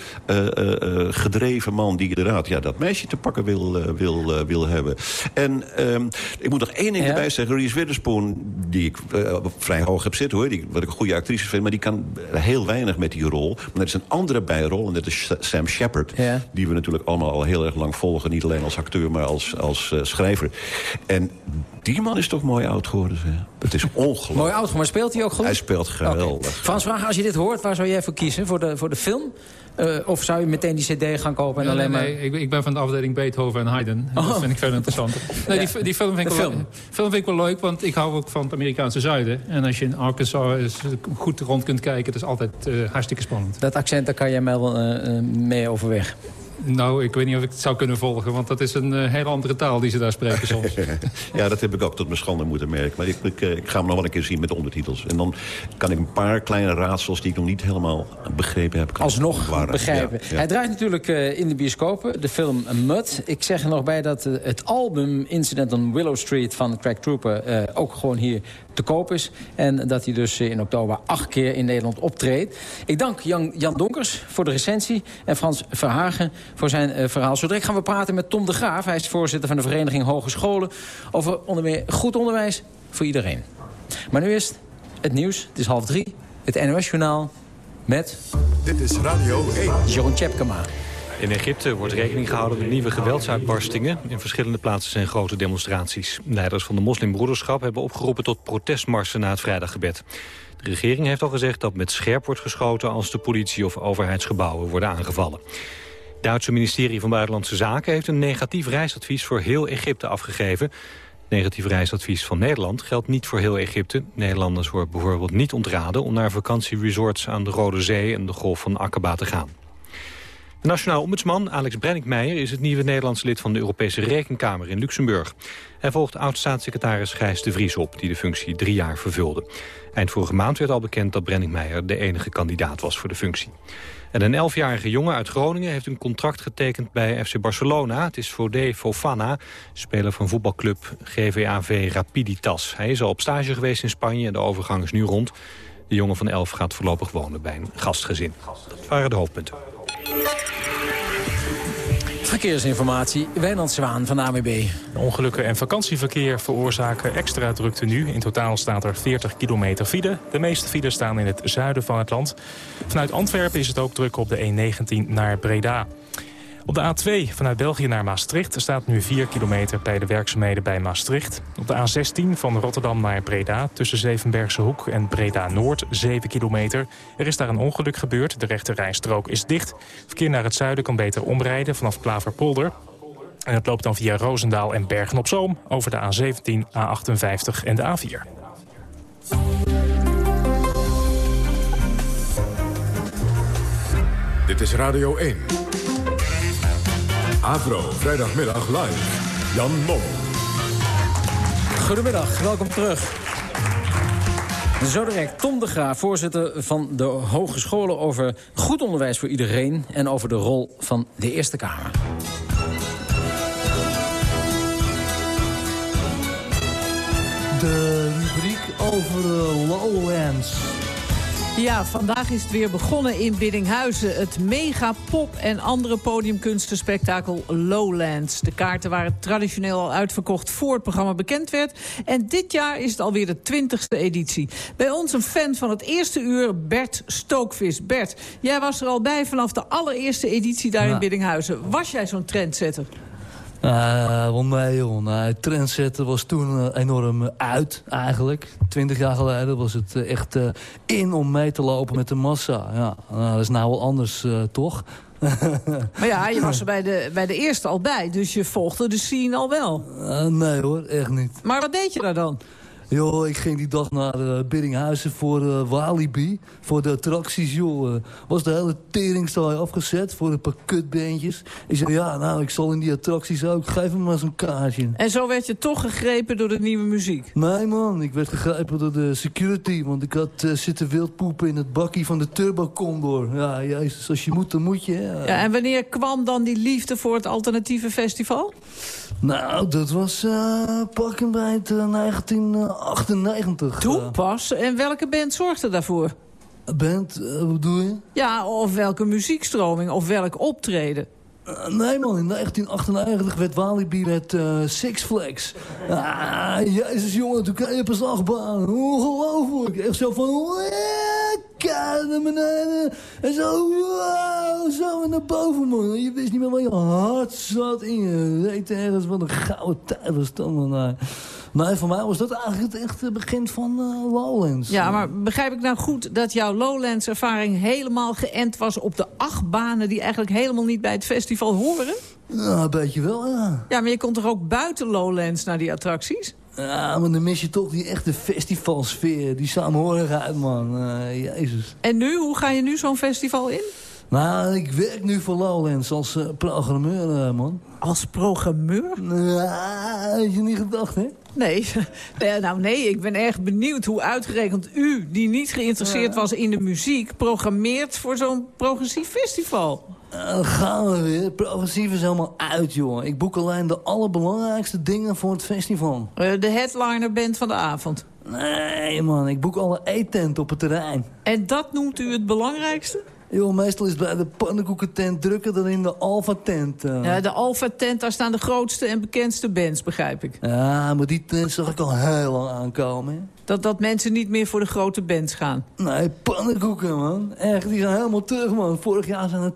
gedreven man... die inderdaad ja, dat meisje te pakken wil, eh, wil, eh, wil hebben. En ehm, ik moet nog één ding Ja? erbij zeggen. Reese Witherspoon, die ik eh, vrij hoog heb zitten, hoor. Die, wat ik een goede actrice vind. Maar die kan heel weinig met die rol. Maar er is een andere bijrol. En dat is Sam Shepard. Ja. Die we natuurlijk allemaal al heel erg lang volgen. Niet alleen als acteur, maar als, als schrijver. En die man is toch mooi oud geworden. Zeg. Het is ongelooflijk. Mooi oud, maar speelt hij ook goed? Hij speelt geweldig. Frans Vraag, als je dit hoort, waar zou jij voor kiezen? Voor de, voor de film? Eh, of zou je meteen die cd gaan kopen en Nee, alleen nee, maar... nee, ik, ik ben van de afdeling Beethoven en Haydn. En Oh. Dat vind ik veel interessanter. Nee, Ja. die, die film, vind ik wel, film. film vind ik wel leuk, want ik hou ook van het Amerikaanse zuiden. En als je in Arkansas is, goed rond kunt kijken, dat is altijd eh, hartstikke spannend. Dat accent, daar kan jij mij wel eh, mee overweg. Nou, ik weet niet of ik het zou kunnen volgen, want dat is een eh, hele andere taal die ze daar spreken soms. ja, dat heb ik ook tot mijn schande moeten merken. Maar ik, ik, eh, ik ga hem nog wel een keer zien met de ondertitels. En dan kan ik een paar kleine raadsels die ik nog niet helemaal begrepen heb... kan Alsnog bewaren. begrijpen. Ja, ja. Hij draait natuurlijk eh, in de bioscopen, de film Mud. Ik zeg er nog bij dat het album Incident on Willow Street van Craig Trooper... eh, ook gewoon hier te koop is. En dat hij dus in oktober acht keer in Nederland optreedt. Ik dank Jan, Jan Donkers voor de recensie en Frans Verhagen voor zijn eh, verhaal. Zo direct gaan we praten met Tom de Graaf. Hij is voorzitter van de Vereniging Hogescholen... over onder meer goed onderwijs voor iedereen. Maar nu eerst het nieuws. Het is half drie. Het NOS-journaal met... Dit is Radio 1. Jeroen Tjepkema. In Egypte wordt rekening gehouden met nieuwe geweldsuitbarstingen. In verschillende plaatsen zijn grote demonstraties. Leiders van de moslimbroederschap hebben opgeroepen tot protestmarsen na het vrijdaggebed. De regering heeft al gezegd dat met scherp wordt geschoten... als de politie of overheidsgebouwen worden aangevallen. Het Duitse ministerie van Buitenlandse Zaken heeft een negatief reisadvies voor heel Egypte afgegeven. Het negatief reisadvies van Nederland geldt niet voor heel Egypte. Nederlanders wordt bijvoorbeeld niet ontraden om naar vakantieresorts aan de Rode Zee en de Golf van Aqaba te gaan. De nationaal ombudsman Alex Brenninkmeijer is het nieuwe Nederlandse lid van de Europese Rekenkamer in Luxemburg. Hij volgt oud-staatssecretaris Gijs de Vries op, die de functie drie jaar vervulde. Eind vorige maand werd al bekend dat Brenninkmeijer de enige kandidaat was voor de functie. En een elfjarige jongen uit Groningen heeft een contract getekend bij FC Barcelona. Het is Fodé Fofana, speler van voetbalclub GVAV Rapiditas. Hij is al op stage geweest in Spanje en de overgang is nu rond. De jongen van elf gaat voorlopig wonen bij een gastgezin. Dat waren de hoofdpunten. Verkeersinformatie, Wijnand Zwaan van AMB. Ongelukken en vakantieverkeer veroorzaken extra drukte nu. In totaal staat er 40 kilometer file. De meeste files staan in het zuiden van het land. Vanuit Antwerpen is het ook druk op de E19 naar Breda. Op de A2 vanuit België naar Maastricht staat nu 4 kilometer bij de werkzaamheden bij Maastricht. Op de A16 van Rotterdam naar Breda tussen Zevenbergse Hoek en Breda Noord 7 kilometer. Er is daar een ongeluk gebeurd, de rechte rijstrook is dicht. Verkeer naar het zuiden kan beter omrijden vanaf Klaverpolder. En het loopt dan via Roosendaal en Bergen op Zoom over de A17, A58 en de A4. Dit is Radio 1. Avro, vrijdagmiddag live. Jan Mom. Goedemiddag, welkom terug. Zo direct Tom de Graaf, voorzitter van de Hogescholen... over goed onderwijs voor iedereen en over de rol van de Eerste Kamer. De rubriek over Lowlands. Ja, vandaag is het weer begonnen in Biddinghuizen. Het mega pop en andere podiumkunstenspektakel Lowlands. De kaarten waren traditioneel al uitverkocht voor het programma bekend werd. En dit jaar is het alweer de twintigste editie. Bij ons een fan van het eerste uur, Bert Stookvis. Bert, jij was er al bij vanaf de allereerste editie daar in. Biddinghuizen. Was jij zo'n trendsetter? Uh, wel nee, joh. Nee, trendsetter was toen eh, enorm eh, uit, eigenlijk. Twintig jaar geleden was het eh, echt eh, in om mee te lopen met de massa. Ja, nou, dat is nou wel anders, eh, toch? Maar ja, je was er bij de, bij de eerste al bij, dus je volgde de scene al wel. Eh, nee hoor, echt niet. Maar wat deed je daar dan? Joh, ik ging die dag naar uh, Biddinghuizen voor eh, Walibi. Voor de attracties, joh. Eh, was de hele teringzaai afgezet voor een paar kutbeentjes. Ik zei, ja, nou, ik zal in die attracties ook. Geef me maar zo'n kaartje. En zo werd je toch gegrepen door de nieuwe muziek? Nee, man. Ik werd gegrepen door de security. Want ik had zitten wildpoepen in het bakkie van de Turbo Condor. Ja, jezus, als je moet, dan moet je. Ja, en wanneer kwam dan die liefde voor het alternatieve festival? Nou, dat was pakken bij het 19... 98. Toen eh. pas? En welke band zorgde daarvoor? Band, eh, wat bedoel je? Ja, of welke muziekstroming, of welk optreden. Eh, nee man, in 1998 werd Walibi met uh, Six Flags. Ah, jezus jongen, toen kreeg je op een slagbaan. Ongelooflijk. Echt zo van... Kijk naar beneden. En zo, wow, zo naar boven man. Je wist niet meer waar je hart zat in. Je weet ergens wat een gouden tijd was. Nee. Voor mij was dat eigenlijk het echte begin van eh, Lowlands. Ja, maar begrijp ik nou goed dat jouw Lowlands-ervaring helemaal geënt was op de acht banen die eigenlijk helemaal niet bij het festival horen? Ja, een beetje wel, ja. Ja, maar je kon toch ook buiten Lowlands naar die attracties? Ja, maar dan mis je toch die echte festivalsfeer. Die saamhorigheid, man. Eh, jezus. En nu, hoe ga je nu zo'n festival in? Nou, ik werk nu voor Lowlands als eh, programmeur, man. Als programmeur? Ja, had je niet gedacht, hè? Nee. Nou nee, ik ben erg benieuwd hoe uitgerekend u, die niet geïnteresseerd was in de muziek, programmeert voor zo'n progressief festival. Dan gaan we weer. Progressief is helemaal uit, joh. Ik boek alleen de allerbelangrijkste dingen voor het festival. Eh, de headliner bent van de avond. Nee, man. Ik boek alle eetenten op het terrein. En dat noemt u het belangrijkste? Joh, meestal is het bij de pannenkoekentent drukker dan in de Alfa-tent. eh. Ja, de Alfa-tent, daar staan de grootste en bekendste bands, begrijp ik. Ja, maar die tent zag ik al heel lang aankomen. hè. Dat, dat mensen niet meer voor de grote bands gaan. Nee, pannenkoeken, man. Echt, die gaan helemaal terug, man. Vorig jaar zijn er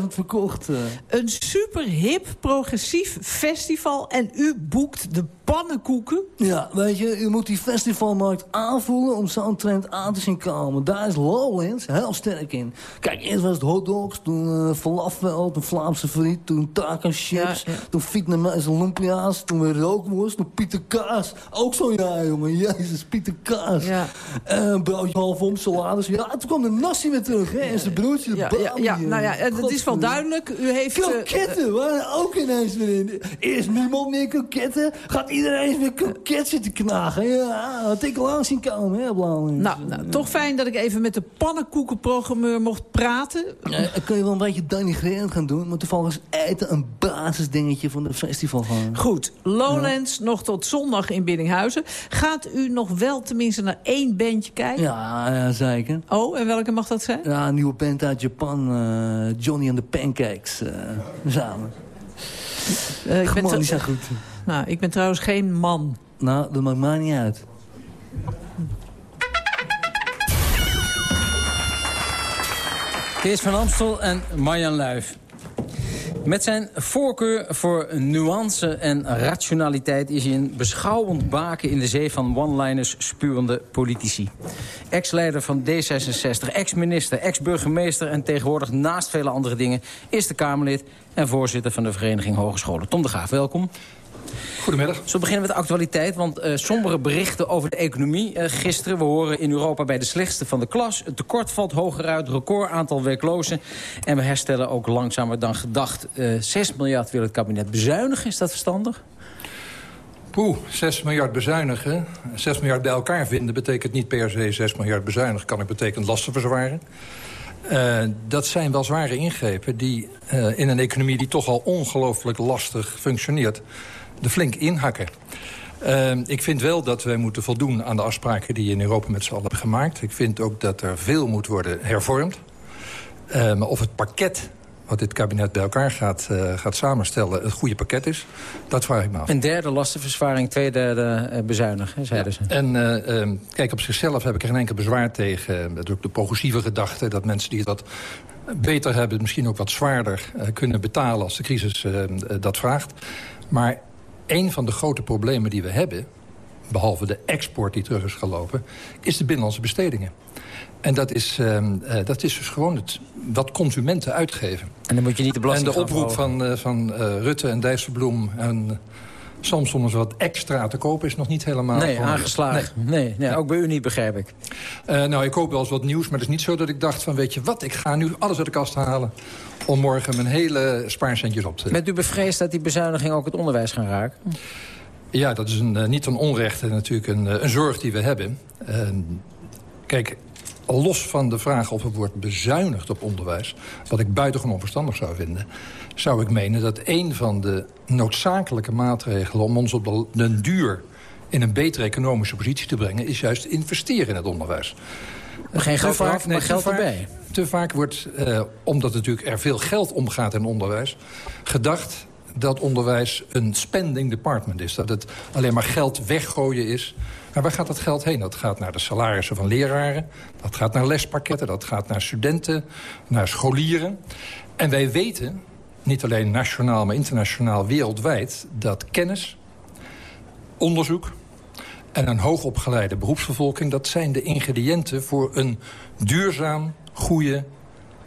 200.000 verkocht. Een super hip, progressief festival en u boekt de pannenkoeken? Ja, weet je, u moet die festivalmarkt aanvoelen om zo'n trend aan te zien komen. Daar is Lowlands heel sterk in. Kijk, eerst was het hotdogs, toen eh falafel, toen Vlaamse friet, toen taco chips, toen Vietnamese lumpia's, toen weer rookworst, toen Pieter Kaas. Ook zo'n jaar, jongen. Jezus, Pieter Kaas. Ja. Een broodje half om, salades. Ja, toen kwam de nasi weer terug, hè. En zijn broertje, Ja, ja, ja, nou ja, het is wel duidelijk. U heeft... eh, Kroketten waren ook ineens weer in. Eerst niemand meer kroketten. Gaat iedereen weer kroket zitten knagen. Ja, had ik al aan zien komen, hè, Blauw. Nou, nou, toch fijn dat ik even met de pannenkoekenprogrammeur mocht praten. Ja, kun je wel een beetje denigrerend gaan doen. Maar toevallig is eten een basisdingetje van de festival. Goed, Lowlands nog tot zondag in Biddinghuizen. Gaat u nog wel tenminste naar één bandje kijken? Ja, ja, zeker. Oh, en welke mag dat zijn? Ja, een nieuwe band uit Japan. eh, Johnny and the Pancakes. eh, samen. Eh, ik ben tr- die zijn goed. Nou, ik ben trouwens geen man. Nou, dat maakt mij niet uit. Kees van Amstel en Marjan Luif. Met zijn voorkeur voor nuance en rationaliteit... is hij een beschouwend baken in de zee van one-liners spurende politici. Ex-leider van D66, ex-minister, ex-burgemeester... en tegenwoordig naast vele andere dingen... Eerste Kamerlid en voorzitter van de Vereniging Hogescholen. Tom de Graaf, welkom. Goedemiddag. We beginnen met de actualiteit? Want eh, sombere berichten over de economie eh, gisteren. We horen in Europa bij de slechtste van de klas. Het tekort valt hoger uit, record aantal werklozen. En we herstellen ook langzamer dan gedacht. Eh 6 miljard wil het kabinet bezuinigen. Is dat verstandig? Poeh, 6 miljard bezuinigen. 6 miljard bij elkaar vinden betekent niet per se 6 miljard bezuinigen. Kan ook betekenen lasten verzwaren. Dat zijn wel zware ingrepen die in een economie die toch al ongelooflijk lastig functioneert, de flink inhakken. Eh, ik vind wel dat wij moeten voldoen aan de afspraken die in Europa met z'n allen hebben gemaakt. Ik vind ook dat er veel moet worden hervormd. Maar of het pakket wat dit kabinet bij elkaar gaat, eh, gaat samenstellen... het goede pakket is, dat vraag ik me af. Een derde lastenverzwaring, twee derde eh, bezuinigen, zeiden ze. En eh, ehm, kijk, op zichzelf heb ik er geen enkel bezwaar tegen. Dat is ook de progressieve gedachte dat mensen die het wat beter hebben... misschien ook wat zwaarder kunnen betalen als de crisis dat vraagt. Maar een van de grote problemen die we hebben... behalve de export die terug is gelopen... is de binnenlandse bestedingen. En dat is, ehm, eh, dat is dus gewoon het, wat consumenten uitgeven. En dan moet je niet de En belasting de gaan oproep van, eh, van eh, Rutte en Dijsselbloem... en soms om eens wat extra te kopen is nog niet helemaal... Nee, aangeslagen. Nee. Nee, ook bij u niet, begrijp ik. Eh, nou, ik koop wel eens wat nieuws, maar het is niet zo dat ik dacht van... weet je wat, ik ga nu alles uit de kast halen... om morgen mijn hele spaarcentjes op te... Bent u bevreesd dat die bezuinigingen ook het onderwijs gaan raken? Ja, dat is een, eh, niet een onrechte, natuurlijk een, eh, een zorg die we hebben. Kijk, los van de vraag of er wordt bezuinigd op onderwijs... wat ik buitengewoon verstandig zou vinden... zou ik menen dat een van de noodzakelijke maatregelen... om ons op de, den duur in een betere economische positie te brengen... is juist investeren in het onderwijs. Geen Te geld vaak- maar geld erbij. Te vaak wordt, eh, omdat natuurlijk er veel geld omgaat in onderwijs... gedacht dat onderwijs een spending department is. Dat het alleen maar geld weggooien is. Maar waar gaat dat geld heen? Dat gaat naar de salarissen van leraren. Dat gaat naar lespakketten. Dat gaat naar studenten. Naar scholieren. En wij weten, niet alleen nationaal, maar internationaal, wereldwijd... dat kennis, onderzoek en een hoogopgeleide beroepsbevolking... dat zijn de ingrediënten voor een duurzaam, goede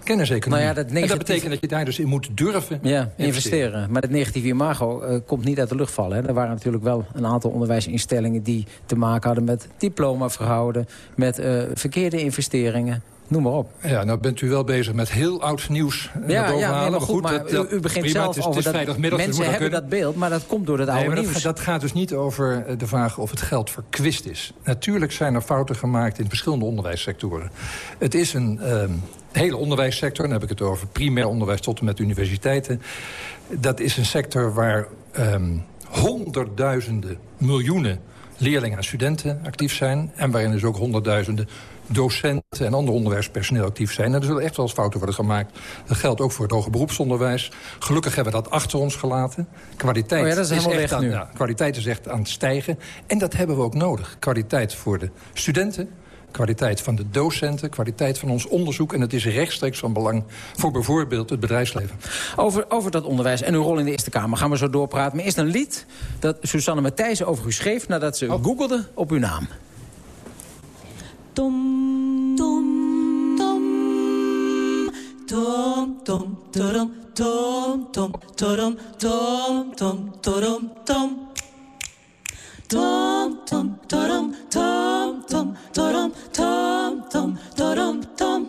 kenniseconomie. Nou ja, dat En dat betekent dat je daar dus in moet durven Ja, investeren. Maar het negatieve imago eh, komt niet uit de lucht vallen. Hè. Er waren natuurlijk wel een aantal onderwijsinstellingen... die te maken hadden met diplomaverhouden... met eh, verkeerde investeringen. Noem maar op. Ja, nou bent u wel bezig met heel oud nieuws. eh, Ja, ja nee, maar goed, maar dat- dat- u, u begint prima, zelf het is, over het is dat dus mensen hebben kunnen. dat beeld, maar dat komt door het oude nieuws. dat gaat dus niet over eh, de vraag of het geld verkwist is. Natuurlijk zijn er fouten gemaakt in verschillende onderwijssectoren. Het is een ehm, hele onderwijssector, dan heb ik het over primair onderwijs tot en met universiteiten. Dat is een sector waar ehm, honderdduizenden, miljoenen leerlingen en studenten actief zijn... en waarin dus ook honderdduizenden docenten en ander onderwijspersoneel actief zijn. En er zullen echt wel eens fouten worden gemaakt. Dat geldt ook voor het hoger beroepsonderwijs. Gelukkig hebben we dat achter ons gelaten. Kwaliteit, Oh ja, is echt aan, nu. ja, kwaliteit is echt aan het stijgen. En dat hebben we ook nodig. Kwaliteit voor de studenten, kwaliteit van de docenten... kwaliteit van ons onderzoek. En het is rechtstreeks van belang voor bijvoorbeeld het bedrijfsleven. Over, over dat onderwijs en uw rol in de Eerste Kamer gaan we zo doorpraten. Maar eerst een lied dat Susanne Matthijssen over u schreef... nadat ze googelde op uw naam. Tom, tom, tom. Tom, tom, torom, tom, tom, torom, tom, tom, torom, tom. Tom, tom, torom, tom, tom, torom, tom, tom, torom, tom.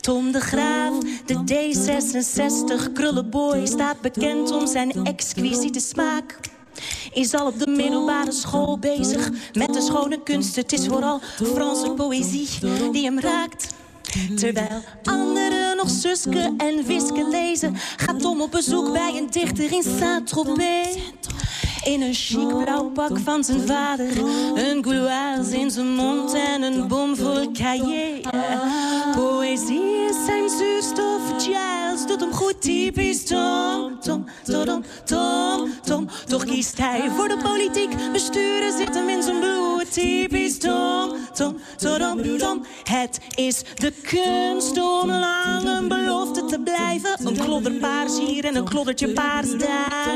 Tom de Graaf, de D66 krullenboy, staat bekend om zijn exquisiete smaak. Is al op de middelbare school bezig met de schone kunsten. Het is vooral Franse poëzie die hem raakt. Terwijl anderen nog Suske en Wiske lezen... gaat Tom op bezoek bij een dichter in Saint-Tropez. In een chic blauw pak van zijn vader. Een gouloirs in zijn mond en een bom vol cahier. Poëzie is zijn zuurstof, jazz doet hem goed typisch. Tom, tom, tom, tom, tom. Toch kiest hij voor de politiek. Besturen zit hem in zijn bloed, typisch. Tom, tom, tom, tom. Het is de kunst om lang een belofte te blijven. Een klodder paars hier en een kloddertje paars daar.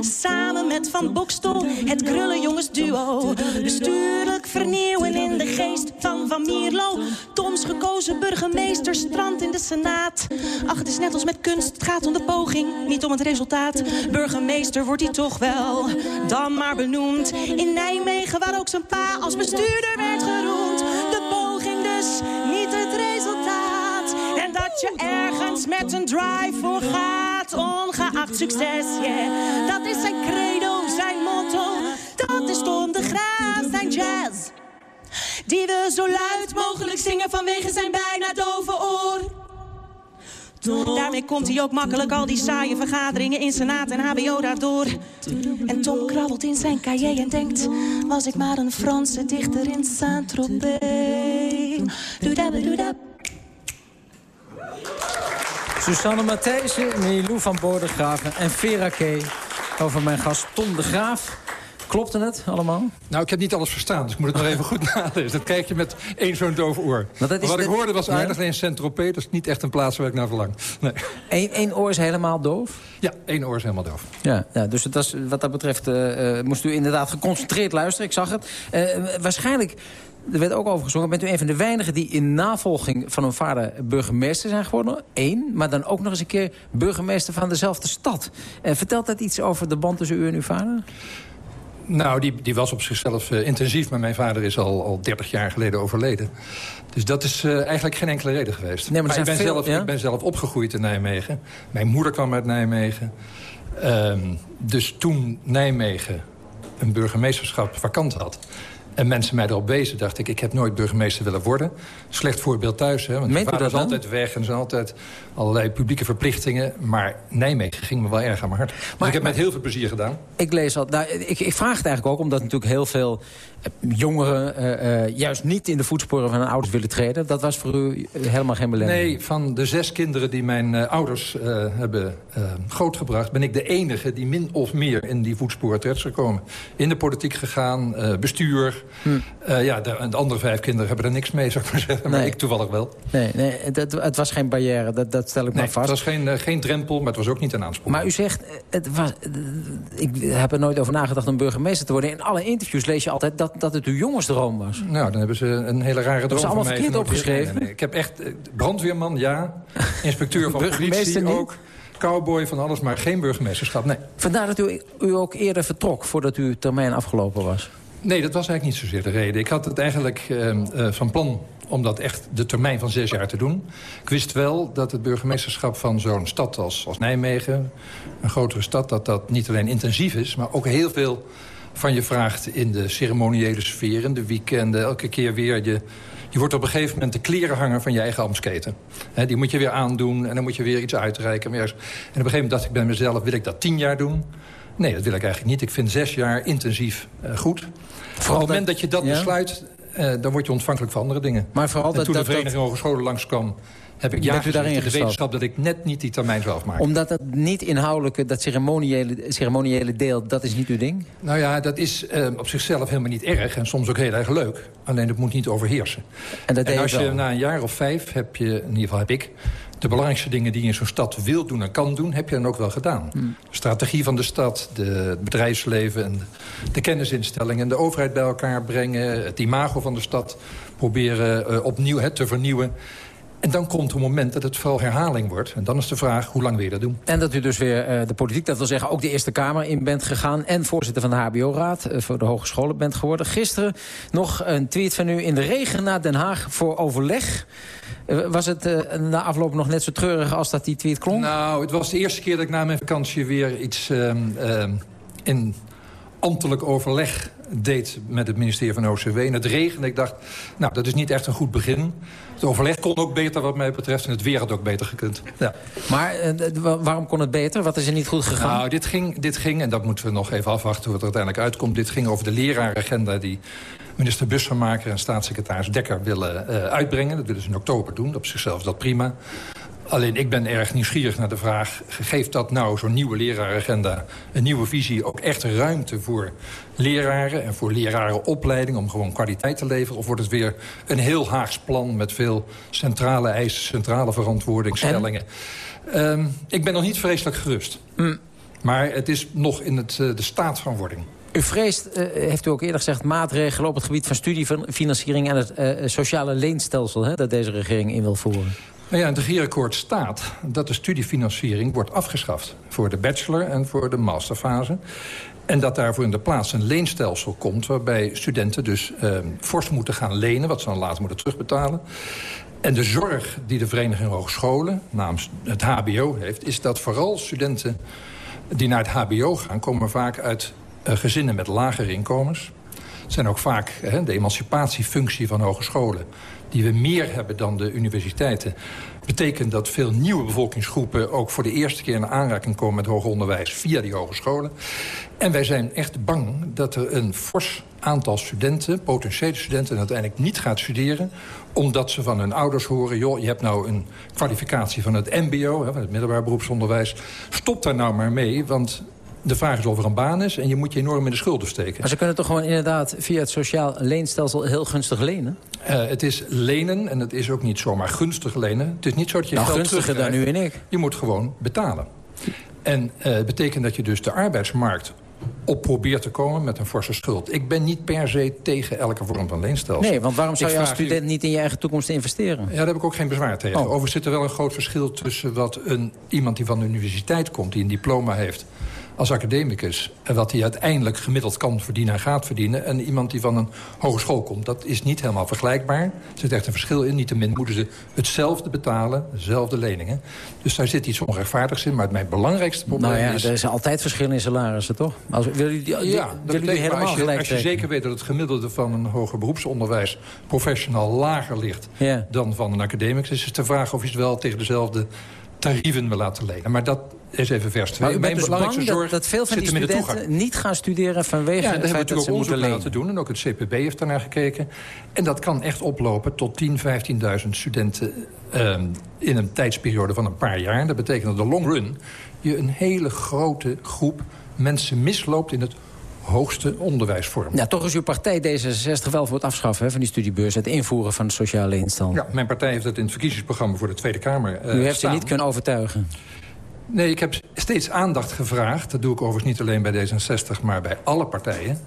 Samen met Van Bokstol, het krullenjongensduo. Bestuurlijk vernieuwen in de geest van Van Mierlo. Toms gekozen burgemeester strand in de Senaat. Ach, het is net als met kunst, het gaat om de poging, niet om het resultaat. Burgemeester wordt hij toch wel, dan maar benoemd. In Nijmegen, waar ook zijn pa als bestuurder werd geroemd. De poging dus, niet het dat je ergens met een drive voor gaat, ongeacht succes, yeah. Dat is zijn credo, zijn motto, dat is Tom de Graaf, zijn jazz. Die we zo luid mogelijk zingen vanwege zijn bijna dove oor. Daarmee komt hij ook makkelijk al die saaie vergaderingen in Senaat en HBO daardoor. En Tom krabbelt in zijn cahier en denkt... was ik maar een Franse dichter in Saint-Tropez. Doedabbedoedab. Susanne Matthijssen, Milou van Bodegraven en Vera K. over mijn gast Tom de Graaf. Klopte het allemaal? Nou, ik heb niet alles verstaan, dus ik moet het nog even goed nalezen. Dat krijg je met één zo'n doof oor. dat is wat de- ik hoorde was aardig alleen Saint-Tropez. Dat is niet echt een plaats waar ik naar verlang. Nee. Eén één oor is helemaal doof? Ja, één oor is helemaal doof. Ja, ja dus het was, wat dat betreft eh, eh, moest u inderdaad geconcentreerd luisteren. Ik zag het. Eh, waarschijnlijk, er werd ook over gezongen... bent u een van de weinigen die in navolging van hun vader burgemeester zijn geworden. Eén, maar dan ook nog eens een keer burgemeester van dezelfde stad. Eh, vertelt dat iets over de band tussen u en uw vader? Nou, die, die was op zichzelf eh, intensief, maar mijn vader is al, al 30 jaar geleden overleden. Dus dat is eh, eigenlijk geen enkele reden geweest. Nee, maar ik, ben veel- zelf, ja? ik ben zelf opgegroeid in Nijmegen. Mijn moeder kwam uit Nijmegen. Ehm, dus toen Nijmegen een burgemeesterschap vakant had... en mensen mij erop wezen, dacht ik... ik heb nooit burgemeester willen worden. Slecht voorbeeld thuis, hè, want mijn Meent vader dat is altijd weg... en zijn altijd allerlei publieke verplichtingen. Maar Nijmegen ging me wel erg aan mijn hart. Dus ik heb met heel veel plezier gedaan. Ik lees al. Nou, ik, ik vraag het eigenlijk ook omdat natuurlijk heel veel eh, jongeren eh, eh, juist niet in de voetsporen van hun ouders willen treden. Dat was voor u helemaal geen belemmering. Nee, van de zes kinderen die mijn ouders hebben grootgebracht... ben ik de enige die min of meer in die voetsporen terecht is gekomen. In de politiek gegaan, bestuur. Eh, ja, de, de andere vijf kinderen hebben er niks mee, zou ik maar zeggen. Maar ik toevallig wel. Nee, nee het, het- het was geen barrière, dat, dat stel ik Nee, maar vast. het was geen, eh, geen drempel, maar het was ook niet een aanspoor. Maar u zegt, eh, het was, eh, ik heb er nooit over nagedacht om burgemeester te worden. In alle interviews lees je altijd dat, dat het uw jongensdroom was. Nou, dan hebben ze een hele rare droom ze allemaal van mij verkeerd opgeschreven? Nee, nee, nee. Ik heb echt brandweerman, ja. Inspecteur van Burgemeester politie ook. Cowboy van alles, maar geen burgemeesterschap, nee. Vandaar dat u, u ook eerder vertrok voordat uw termijn afgelopen was. Nee, dat was eigenlijk niet zozeer de reden. Ik had het eigenlijk eh, eh, van plan om dat echt de termijn van zes jaar te doen. Ik wist wel dat het burgemeesterschap van zo'n stad als, als Nijmegen... een grotere stad, dat dat niet alleen intensief is... maar ook heel veel van je vraagt in de ceremoniële sfeer... in de weekenden, elke keer weer... Je, je wordt op een gegeven moment de klerenhanger van je eigen ambtsketen. Die moet je weer aandoen en dan moet je weer iets uitreiken. En op een gegeven moment dacht ik bij mezelf... wil ik dat tien jaar doen? Nee, dat wil ik eigenlijk niet. Ik vind zes jaar intensief uh, goed. Vooral op het moment dat je dat ja? besluit, dan word je ontvankelijk van andere dingen. Maar vooral en dat, toen dat, de Vereniging Hogescholen langskwam heb ik ja daarin in de wetenschap dat ik net niet die termijn zou afmaken. Omdat dat niet inhoudelijke, dat ceremoniële, ceremoniële deel, dat is niet uw ding? Nou ja, dat is uh, op zichzelf helemaal niet erg en soms ook heel erg leuk. Alleen het moet niet overheersen. En, dat en als je wel. na een jaar of vijf heb je, in ieder geval heb ik... de belangrijkste dingen die je in zo'n stad wil doen en kan doen... heb je dan ook wel gedaan. Hmm. De strategie van de stad, de, het bedrijfsleven... en de kennisinstellingen, de overheid bij elkaar brengen... het imago van de stad proberen uh, opnieuw hè, te vernieuwen... En dan komt het moment dat het vooral herhaling wordt. En dan is de vraag, hoe lang wil je dat doen? En dat u dus weer uh, de politiek, dat wil zeggen ook de Eerste Kamer in bent gegaan... en voorzitter van de HBO-raad uh, voor de hogescholen bent geworden. Gisteren nog een tweet van u in de regen naar Den Haag voor overleg. Uh, was het na afloop nog net zo treurig als dat die tweet klonk? Nou, het was de eerste keer dat ik na mijn vakantie weer iets in ambtelijk overleg deed met het ministerie van OCW. En het regende. Ik dacht, nou, dat is niet echt een goed begin. Het overleg kon ook beter wat mij betreft. En het weer had ook beter gekund. Ja. Maar uh, waarom kon het beter? Wat is er niet goed gegaan? Nou, dit ging, dit ging, en dat moeten we nog even afwachten hoe het er uiteindelijk uitkomt. Dit ging over de lerarenagenda die minister Bussemaker en staatssecretaris Dekker willen uh, uitbrengen. Dat willen ze in oktober doen. Op zichzelf is dat prima. Alleen ik ben erg nieuwsgierig naar de vraag... geeft dat nou zo'n nieuwe lerarenagenda, een nieuwe visie... ook echt ruimte voor leraren en voor lerarenopleiding... om gewoon kwaliteit te leveren? Of wordt het weer een heel Haags plan... met veel centrale eisen, centrale verantwoordingsstellingen? Um, ik ben nog niet vreselijk gerust. Mm. Maar het is nog in het, uh, de staat van wording. U vreest, uh, heeft u ook eerder gezegd, maatregelen op het gebied van studiefinanciering... en het uh, sociale leenstelsel hè, dat deze regering in wil voeren? Nou ja, in het regeerakkoord staat dat de studiefinanciering wordt afgeschaft. Voor de bachelor en voor de masterfase. En dat daarvoor in de plaats een leenstelsel komt... waarbij studenten dus uh, fors moeten gaan lenen... wat ze dan later moeten terugbetalen. En de zorg die de Vereniging Hogescholen namens het hbo heeft... is dat vooral studenten die naar het hbo gaan... komen vaak uit uh, gezinnen met lagere inkomens. Het zijn ook vaak uh, de emancipatiefunctie van hogescholen die we meer hebben dan de universiteiten... betekent dat veel nieuwe bevolkingsgroepen... ook voor de eerste keer in aanraking komen met hoger onderwijs... via die hogescholen. En wij zijn echt bang dat er een fors aantal studenten... potentiële studenten uiteindelijk niet gaat studeren... omdat ze van hun ouders horen... joh, je hebt nou een kwalificatie van het mbo, het middelbaar beroepsonderwijs... stop daar nou maar mee, want de vraag is of er een baan is en je moet je enorm in de schulden steken. Maar ze kunnen toch gewoon inderdaad via het sociaal leenstelsel heel gunstig lenen? Uh, het is lenen en het is ook niet zomaar gunstig lenen. Het is niet zo dat je nou, geld gunstiger dan u en ik. Je moet gewoon betalen. En uh, het betekent dat je dus de arbeidsmarkt op probeert te komen met een forse schuld. Ik ben niet per se tegen elke vorm van leenstelsel. Nee, want waarom zou je als student niet in je eigen toekomst investeren? Ja, daar heb ik ook geen bezwaar tegen. Oh. Overigens zit er wel een groot verschil tussen wat een, iemand die van de universiteit komt... die een diploma heeft als academicus... en wat hij uiteindelijk gemiddeld kan verdienen en gaat verdienen... en iemand die van een hogeschool komt. Dat is niet helemaal vergelijkbaar. Er zit echt een verschil in. Niettemin moeten ze hetzelfde betalen, dezelfde leningen. Dus daar zit iets onrechtvaardigs in. Maar het mijn belangrijkste probleem nou ja, is... er is altijd verschil in salarissen, toch? Als, wil u, die, ja, wil u helemaal als je, gelijk als je zeker weet dat het gemiddelde van een hoger beroepsonderwijs... professional lager ligt ja. dan van een academicus... is het de vraag of je het wel tegen dezelfde tarieven wil laten lenen. Maar dat is even vers 2. Maar u bent dus bang dat, dat veel van die studenten niet gaan studeren vanwege ja, het feit dat ze moeten lenen? laten doen. En ook het CPB heeft daarnaar gekeken. En dat kan echt oplopen tot 10.000, 15.000 studenten um, in een tijdsperiode van een paar jaar. Dat betekent dat de long run je een hele grote groep mensen misloopt in het hoogste onderwijsvorm. Ja, toch is uw partij D66 wel voor het afschaffen hè, van die studiebeurs... het invoeren van de sociale instelling. Ja, mijn partij heeft dat in het verkiezingsprogramma voor de Tweede Kamer uh, U heeft staan. ze niet kunnen overtuigen? Nee, ik heb steeds aandacht gevraagd. Dat doe ik overigens niet alleen bij D66, maar bij alle partijen.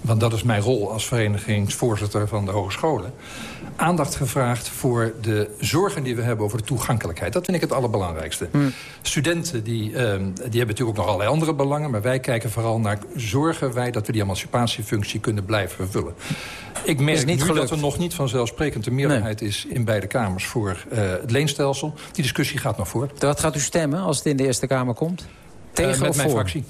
Want dat is mijn rol als verenigingsvoorzitter van de hogescholen. Aandacht gevraagd voor de zorgen die we hebben over de toegankelijkheid. Dat vind ik het allerbelangrijkste. Hmm. Studenten die, uh, die hebben natuurlijk ook nog allerlei andere belangen... maar wij kijken vooral naar zorgen wij dat we die emancipatiefunctie kunnen blijven vervullen. Ik merk niet nu dat er nog niet vanzelfsprekend de meerderheid nee. is in beide kamers voor uh, het leenstelsel. Die discussie gaat nog voort. Wat gaat u stemmen als het in de Eerste Kamer komt? Tegen uh, met of mijn voor? fractie.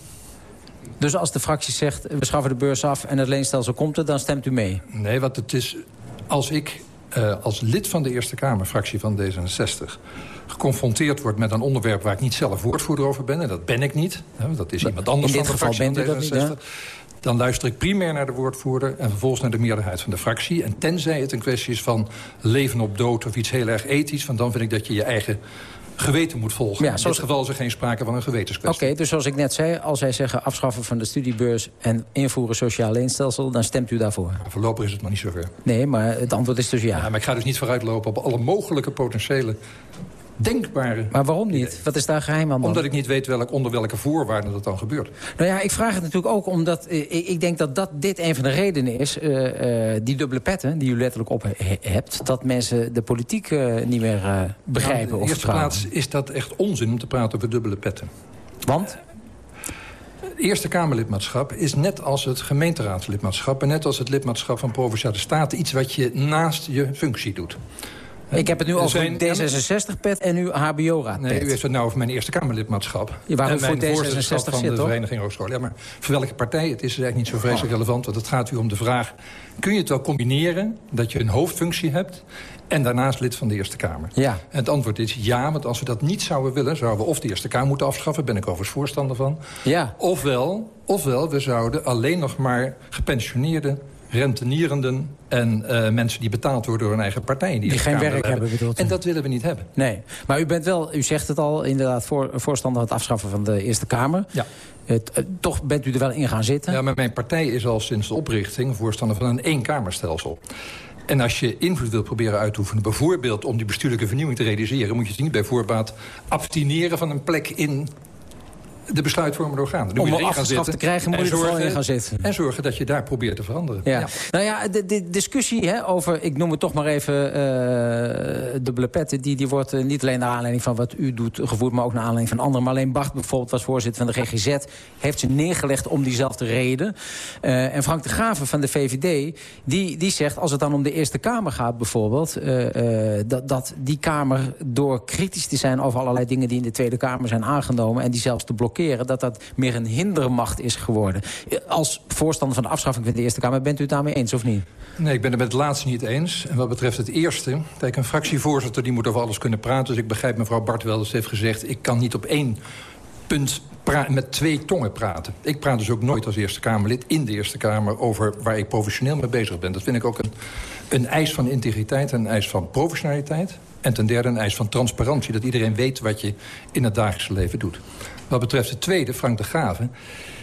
Dus als de fractie zegt, we schaffen de beurs af en het leenstelsel komt er, dan stemt u mee? Nee, want het is, als ik eh, als lid van de Eerste Kamerfractie van D66 geconfronteerd wordt met een onderwerp waar ik niet zelf woordvoerder over ben... en dat ben ik niet, hè, dat is iemand anders van de geval fractie van dat D66... niet, dan luister ik primair naar de woordvoerder... en vervolgens naar de meerderheid van de fractie. En tenzij het een kwestie is van leven op dood of iets heel erg ethisch... want dan vind ik dat je je eigen geweten moet volgen. Ja, in dit geval is er geen sprake van een gewetenskwestie. Oké, dus zoals ik net zei, als zij zeggen afschaffen van de studiebeurs... en invoeren sociaal leenstelsel, dan stemt u daarvoor. Voorlopig is het nog niet zover. Nee, maar het antwoord is dus ja. Ja, maar ik ga dus niet vooruitlopen op alle mogelijke potentiële denkbare... Maar waarom niet? Wat is daar geheim aan dan? Omdat ik niet weet welk, onder welke voorwaarden dat dan gebeurt. Nou ja, ik vraag het natuurlijk ook omdat eh, ik, denk dat, dat dit een van de redenen is... eh, eh, die dubbele petten die u letterlijk op he- hebt... dat mensen de politiek niet meer eh, begrijpen Nou, in of de eerste plaats is dat echt onzin om te praten over dubbele petten. Want? Eerste Kamerlidmaatschap is net als het gemeenteraadslidmaatschap... en net als het lidmaatschap van Provinciale Staten... iets wat je naast je functie doet. Ik heb het nu Er over zijn- D66-pet en uw HBO-raad-pet. Nee, u heeft het nou over mijn Eerste Kamerlidmaatschap. Ja, waar u voor mijn D66 voorzitterschap van zit, de? Vereniging Hogescholen. Ja, maar voor welke partij? Het is eigenlijk niet zo vreselijk relevant. Want het gaat u om de vraag... kun je het wel combineren dat je een hoofdfunctie hebt... en daarnaast lid van de Eerste Kamer? Ja. En het antwoord is ja, want als we dat niet zouden willen... zouden we of de Eerste Kamer moeten afschaffen. Daar ben ik overigens voorstander van. Ja. Ofwel, ofwel we zouden alleen nog maar gepensioneerden rentenierenden en eh, mensen die betaald worden door hun eigen partij... Die geen werk hebben, bedoelt u? En dat willen we niet hebben. Nee, maar u bent wel, u zegt het al, inderdaad voor, voorstander van het afschaffen van de Eerste Kamer. Ja. Eh, toch bent u er wel in gaan zitten. Ja, maar mijn partij is al sinds de oprichting voorstander van een eenkamerstelsel. En als je invloed wilt proberen uit te oefenen... bijvoorbeeld om die bestuurlijke vernieuwing te realiseren... moet je het niet bij voorbaat abstineren van een plek in de besluitvormende organen. Om moet je gaan zitten te krijgen, moet je er zorgen- in gaan zitten. En zorgen dat je daar probeert te veranderen. Ja. Nou ja, de, de discussie hè, over, ik noem het toch maar even, eh dubbele petten... Die, die wordt eh, niet alleen naar aanleiding van wat u doet gevoerd... maar ook naar aanleiding van anderen. Marleen Bart bijvoorbeeld was voorzitter van de GGZ... heeft ze neergelegd om diezelfde reden. Eh, en Frank de Graven van de VVD, die, die zegt... als het dan om de Eerste Kamer gaat bijvoorbeeld... eh, dat, dat die Kamer door kritisch te zijn over allerlei dingen... die in de Tweede Kamer zijn aangenomen... en die zelfs te blokkeren, dat dat meer een hindermacht is geworden. Als voorstander van de afschaffing van de Eerste Kamer... bent u het daarmee eens of niet? Nee, ik ben het met het laatste niet eens. En wat betreft het eerste... Kijk, een fractievoorzitter die moet over alles kunnen praten. Dus ik begrijp mevrouw Bart wel, dat ze heeft gezegd... ik kan niet op één punt met twee tongen praten. Ik praat dus ook nooit als Eerste Kamerlid in de Eerste Kamer... over waar ik professioneel mee bezig ben. Dat vind ik ook een, een eis van integriteit en een eis van professionaliteit. En ten derde een eis van transparantie. Dat iedereen weet wat je in het dagelijkse leven doet. Wat betreft het tweede, Frank de Graven...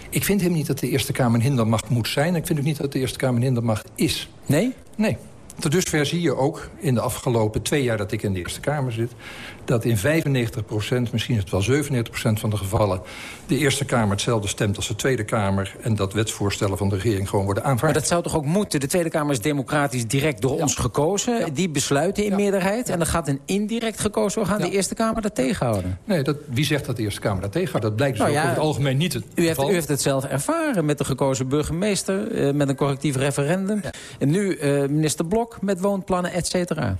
Ik vind hem niet dat de Eerste Kamer een hindermacht moet zijn. Ik vind ook niet dat de Eerste Kamer een hindermacht is. Nee? Nee. Tot dusver zie je ook in de afgelopen twee jaar dat ik in de Eerste Kamer zit... dat in 95 procent, misschien is het wel 97 procent van de gevallen... de Eerste Kamer hetzelfde stemt als de Tweede Kamer... en dat wetsvoorstellen van de regering gewoon worden aanvaard. Maar dat zou toch ook moeten? De Tweede Kamer is democratisch direct door ons gekozen. Die besluiten in meerderheid. En dan gaat een indirect gekozen orgaan de Eerste Kamer dat tegenhouden. Nee, dat, wie zegt dat de Eerste Kamer dat tegenhoudt? Dat blijkt dus Nou over het algemeen niet het U heeft, geval. u heeft het zelf ervaren met de gekozen burgemeester... eh, met een correctief referendum. En nu eh, minister Blok met woonplannen, et cetera.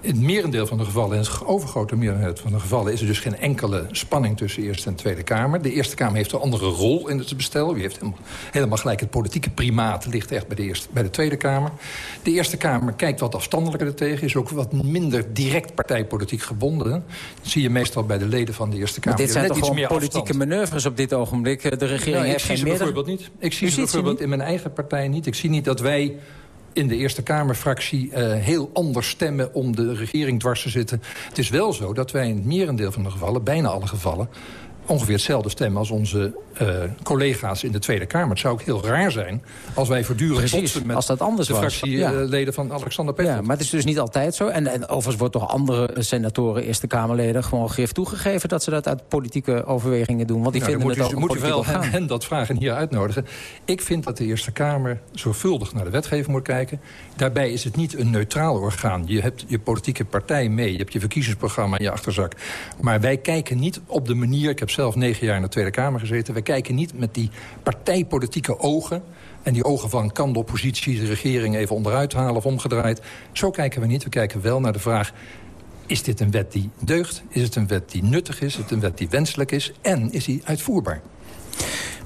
In het merendeel van de gevallen, in het overgrote meerderheid van de gevallen... is er dus geen enkele spanning tussen Eerste en Tweede Kamer. De Eerste Kamer heeft een andere rol in het bestel. U heeft helemaal, helemaal gelijk, het politieke primaat ligt echt bij de, eerste, bij de Tweede Kamer. De Eerste Kamer kijkt wat afstandelijker ertegen... is ook wat minder direct partijpolitiek gebonden. Dat zie je meestal bij de leden van de Eerste Maar Kamer. dit zijn toch gewoon meer politieke manoeuvres op dit ogenblik. De regering nou, ik heeft zie geen ze meerderheid. bijvoorbeeld niet. Ik zie ze bijvoorbeeld in mijn eigen partij niet. Ik zie niet dat wij in de Eerste Kamerfractie eh, heel anders stemmen om de regering dwars te zitten. Het is wel zo dat wij in het merendeel van de gevallen, bijna alle gevallen, ongeveer hetzelfde stemmen als onze eh, collega's in de Tweede Kamer. Het zou ook heel raar zijn als wij voortdurend Precies, botsen met als dat anders de fractieleden van Alexander Pechtold. Ja, maar het is dus niet altijd zo. En, en overigens wordt toch andere senatoren, Eerste Kamerleden... gewoon grif toegegeven dat ze dat uit politieke overwegingen doen. Want die Nou, vinden dan het ook moet u, een moet u wel hen, hen dat vragen hier uitnodigen. Ik vind dat de Eerste Kamer zorgvuldig naar de wetgeving moet kijken. Daarbij is het niet een neutraal orgaan. Je hebt je politieke partij mee, je hebt je verkiezingsprogramma in je achterzak. Maar wij kijken niet op de manier... ik heb zelf negen jaar in de Tweede Kamer gezeten... wij kijken niet met die partijpolitieke ogen... en die ogen van kan de oppositie de regering even onderuit halen of omgedraaid. Zo kijken we niet. We kijken wel naar de vraag... Is dit een wet die deugt? Is het een wet die nuttig is? Is het een wet die wenselijk is? En is die uitvoerbaar?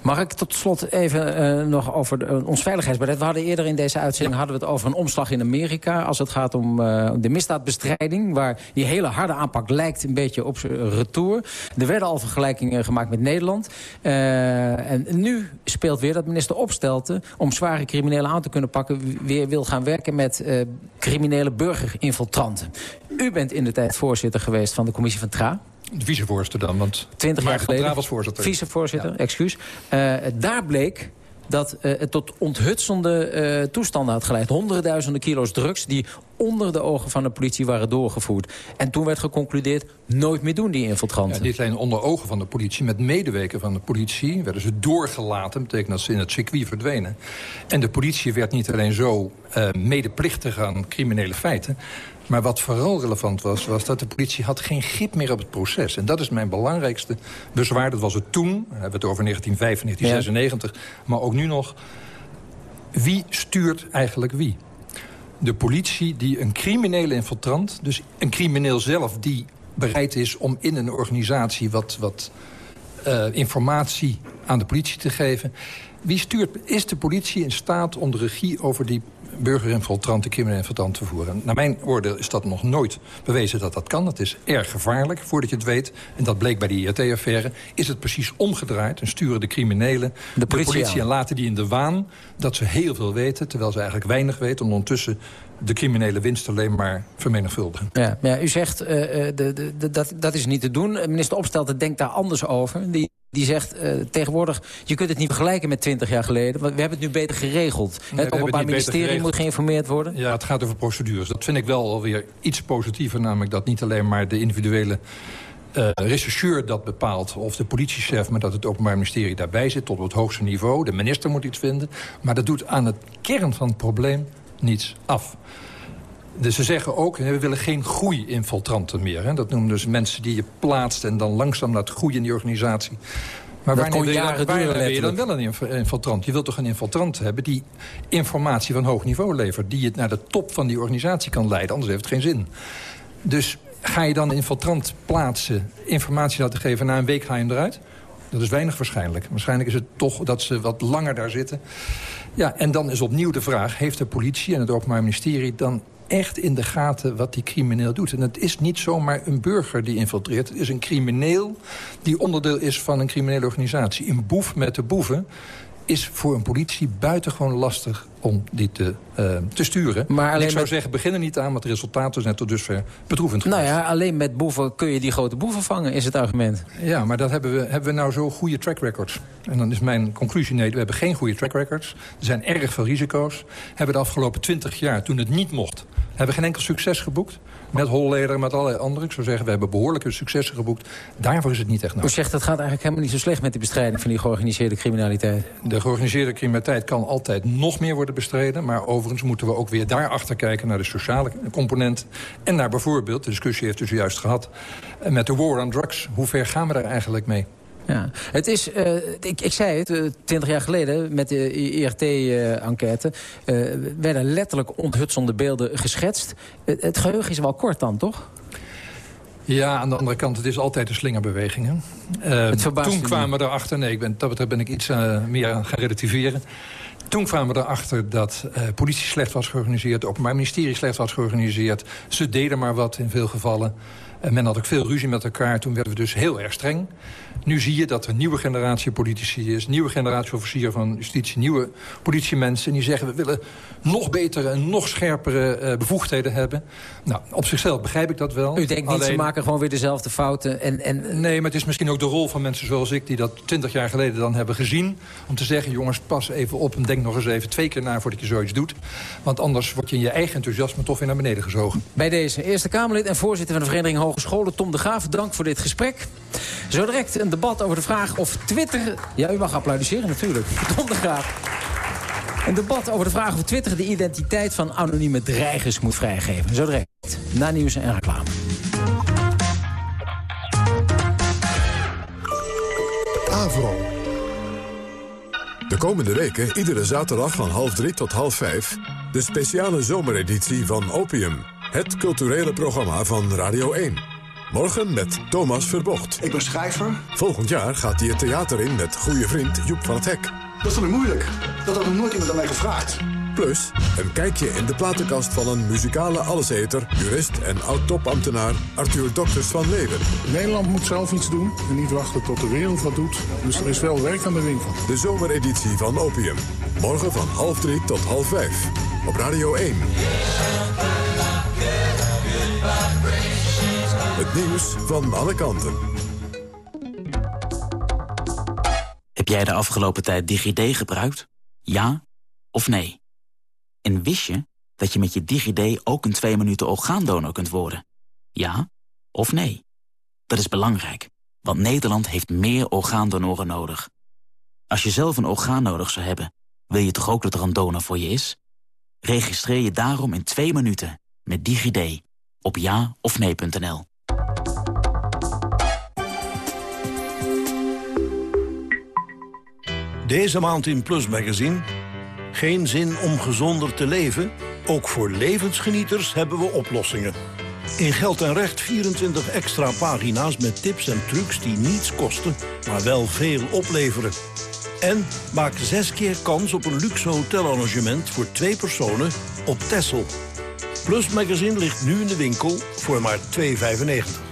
Mag ik tot slot even eh, nog over de- eh, ons veiligheidsbeleid. We hadden eerder in deze uitzending hadden we het over een omslag in Amerika... als het gaat om eh, de misdaadbestrijding... waar die hele harde aanpak lijkt een beetje op retour. Er werden al vergelijkingen gemaakt met Nederland. En nu speelt weer dat minister Opstelten... om zware criminelen aan te kunnen pakken... weer wil gaan werken met criminele burgerinfiltranten. U bent in de tijd voorzitter geweest van de commissie van TRA... De vicevoorzitter dan, want 20 jaar geleden. Was voorzitter. Vicevoorzitter, excuus. Eh, daar bleek dat eh, het tot onthutsende eh, toestanden had geleid. Honderden duizenden kilo's drugs die onder de ogen van de politie waren doorgevoerd. En toen werd geconcludeerd, nooit meer doen die infiltranten. Ja, niet alleen onder ogen van de politie, met medewerker van de politie... werden ze doorgelaten, betekent dat ze in het circuit verdwenen. En de politie werd niet alleen zo medeplichtig aan criminele feiten... maar wat vooral relevant was, was dat de politie had geen grip meer op het proces. En dat is mijn belangrijkste bezwaar. Dat was het toen, dan hebben we het over 1995, 1996... maar ook nu nog, wie stuurt eigenlijk wie? de politie die een criminele infiltrant... dus een crimineel zelf die bereid is om in een organisatie... wat, wat eh, informatie aan de politie te geven... wie stuurt, is de politie in staat om de regie over die burgerinfiltrant... de criminele infiltrant te voeren? Naar mijn oordeel is dat nog nooit bewezen dat dat kan. Het is erg gevaarlijk, voordat je het weet. En dat bleek bij die IRT-affaire. Is het precies omgedraaid en sturen de criminelen de politie en laten die in de waan dat ze heel veel weten... terwijl ze eigenlijk weinig weten... om ondertussen de criminele winst alleen maar vermenigvuldigen. Ja, ja, u zegt, eh, eh, de, de, de- dat, dat is niet te doen. Minister Opstelten denkt daar anders over. Die, die zegt eh, tegenwoordig, je kunt het niet vergelijken met 20 jaar geleden. Want we hebben het nu beter geregeld. hebben het Openbaar Ministerie moet geïnformeerd worden. Ja, het gaat over procedures. Dat vind ik wel alweer iets positiever. Namelijk dat niet alleen maar de individuele eh rechercheur dat bepaalt... of de politiechef, maar dat het Openbaar Ministerie daarbij zit... tot op het hoogste niveau. De minister moet iets vinden. Maar dat doet aan het kern van het probleem niets af. Dus ze zeggen ook, we willen geen groei-infiltranten meer. Hè. Dat noemen dus mensen die je plaatst en dan langzaam laat groeien in die organisatie. Maar Dat wanneer wil je dan- jaren wanneer duren, wil je dan letterlijk. wel een inf- infiltrant? Je wilt toch een infiltrant hebben die informatie van hoog niveau levert... die het naar de top van die organisatie kan leiden, anders heeft het geen zin. Dus ga je dan een infiltrant plaatsen, informatie laten geven... na een week ga je hem eruit? Dat is weinig waarschijnlijk. Waarschijnlijk is het toch dat ze wat langer daar zitten. Ja, en dan is opnieuw de vraag... heeft de politie en het Openbaar Ministerie dan echt in de gaten wat die crimineel doet? En het is niet zomaar een burger die infiltreert. Het is een crimineel die onderdeel is van een criminele organisatie. Een boef met de boeven is voor een politie buitengewoon lastig om die te, eh, te sturen. Maar ik zou met- zeggen, begin er niet aan, want resultaat is net tot dusver bedroevend Nou ja, alleen met boeven kun je die grote boeven vangen, is het argument. Ja, maar dat hebben we, hebben we nou zo goede track records? En dan is mijn conclusie, nee, we hebben geen goede track records. Er zijn erg veel risico's. Hebben de afgelopen twintig jaar, toen het niet mocht... hebben geen enkel succes geboekt. Met Holleder, met allerlei anderen. Ik zou zeggen, we hebben behoorlijke successen geboekt. Daarvoor is het niet echt U nodig. zegt, het gaat eigenlijk helemaal niet zo slecht met de bestrijding van die georganiseerde criminaliteit. De georganiseerde criminaliteit kan altijd nog meer worden bestreden. Maar overigens moeten we ook weer daarachter kijken naar de sociale component. En naar bijvoorbeeld, de discussie heeft u zojuist gehad... eh, met de war on drugs. Hoe ver gaan we daar eigenlijk mee? Ja. Het is, eh, ik, ik zei het, eh, twintig jaar geleden met de IRT-enquête... eh, werden letterlijk onthutsende beelden geschetst. Het geheugen is wel kort dan, toch? Ja, aan de andere kant, het is altijd een slingerbeweging. Hè? Eh, Het verbaast toen kwamen we erachter, nee, ik ben, dat betreft ben ik iets meer aan gaan relativeren. Toen kwamen we erachter dat politie slecht was georganiseerd... het openbaar ministerie slecht was georganiseerd. Ze deden maar wat in veel gevallen. En men had ook veel ruzie met elkaar. Toen werden we dus heel erg streng. Nu zie je dat er een nieuwe generatie politici is... nieuwe generatie officieren van justitie, nieuwe politiemensen... en die zeggen, we willen nog betere en nog scherpere eh, bevoegdheden hebben. Nou, op zichzelf begrijp ik dat wel. U denkt niet, ze maken gewoon weer dezelfde fouten. En, en, Nee, maar het is misschien ook de rol van mensen zoals ik... die dat twintig jaar geleden dan hebben gezien. Om te zeggen, jongens, pas even op en denk nog eens even twee keer na... voordat je zoiets doet. Want anders word je in je eigen enthousiasme toch weer naar beneden gezogen. Bij deze Eerste Kamerlid en voorzitter van de Vereniging Hogescholen... Tom de Graaf, dank voor dit gesprek. Zo direct een debat over de vraag of Twitter... Ja, u mag applaudisseren natuurlijk. Tom de Graaf. Een debat over de vraag of Twitter de identiteit van anonieme dreigers moet vrijgeven. Zo direct, na nieuws en reclame. Avro. De komende weken, iedere zaterdag van half drie tot half vijf... de speciale zomereditie van Opium. Het culturele programma van Radio 1. Morgen met Thomas Verbocht. Ik ben schrijver. Volgend jaar gaat hij het theater in met goede vriend Joep van het Hek. Dat vond ik moeilijk. Dat had nog nooit iemand aan mij gevraagd. Plus een kijkje in de platenkast van een muzikale alleseter... jurist en oud-topambtenaar Arthur Dokters van Leeuwen. Nederland moet zelf iets doen en niet wachten tot de wereld wat doet. Dus er is wel werk aan de winkel. De zomereditie van Opium. Morgen van half drie tot half vijf. Op Radio 1. Nieuws van alle kanten. Heb jij de afgelopen tijd DigiD gebruikt? Ja of nee? En wist je dat je met je DigiD ook een 2 minuten orgaandonor kunt worden? Ja of nee? Dat is belangrijk, want Nederland heeft meer orgaandonoren nodig. Als je zelf een orgaan nodig zou hebben, wil je toch ook dat er een donor voor je is? Registreer je daarom in 2 minuten met DigiD op ja Deze maand in Plus Magazine. Geen zin om gezonder te leven? Ook voor levensgenieters hebben we oplossingen. In Geld en Recht 24 extra pagina's met tips en trucs die niets kosten, maar wel veel opleveren. En maak zes keer kans op een luxe hotelarrangement voor twee personen op Texel. Plus Magazine ligt nu in de winkel voor maar 2,95.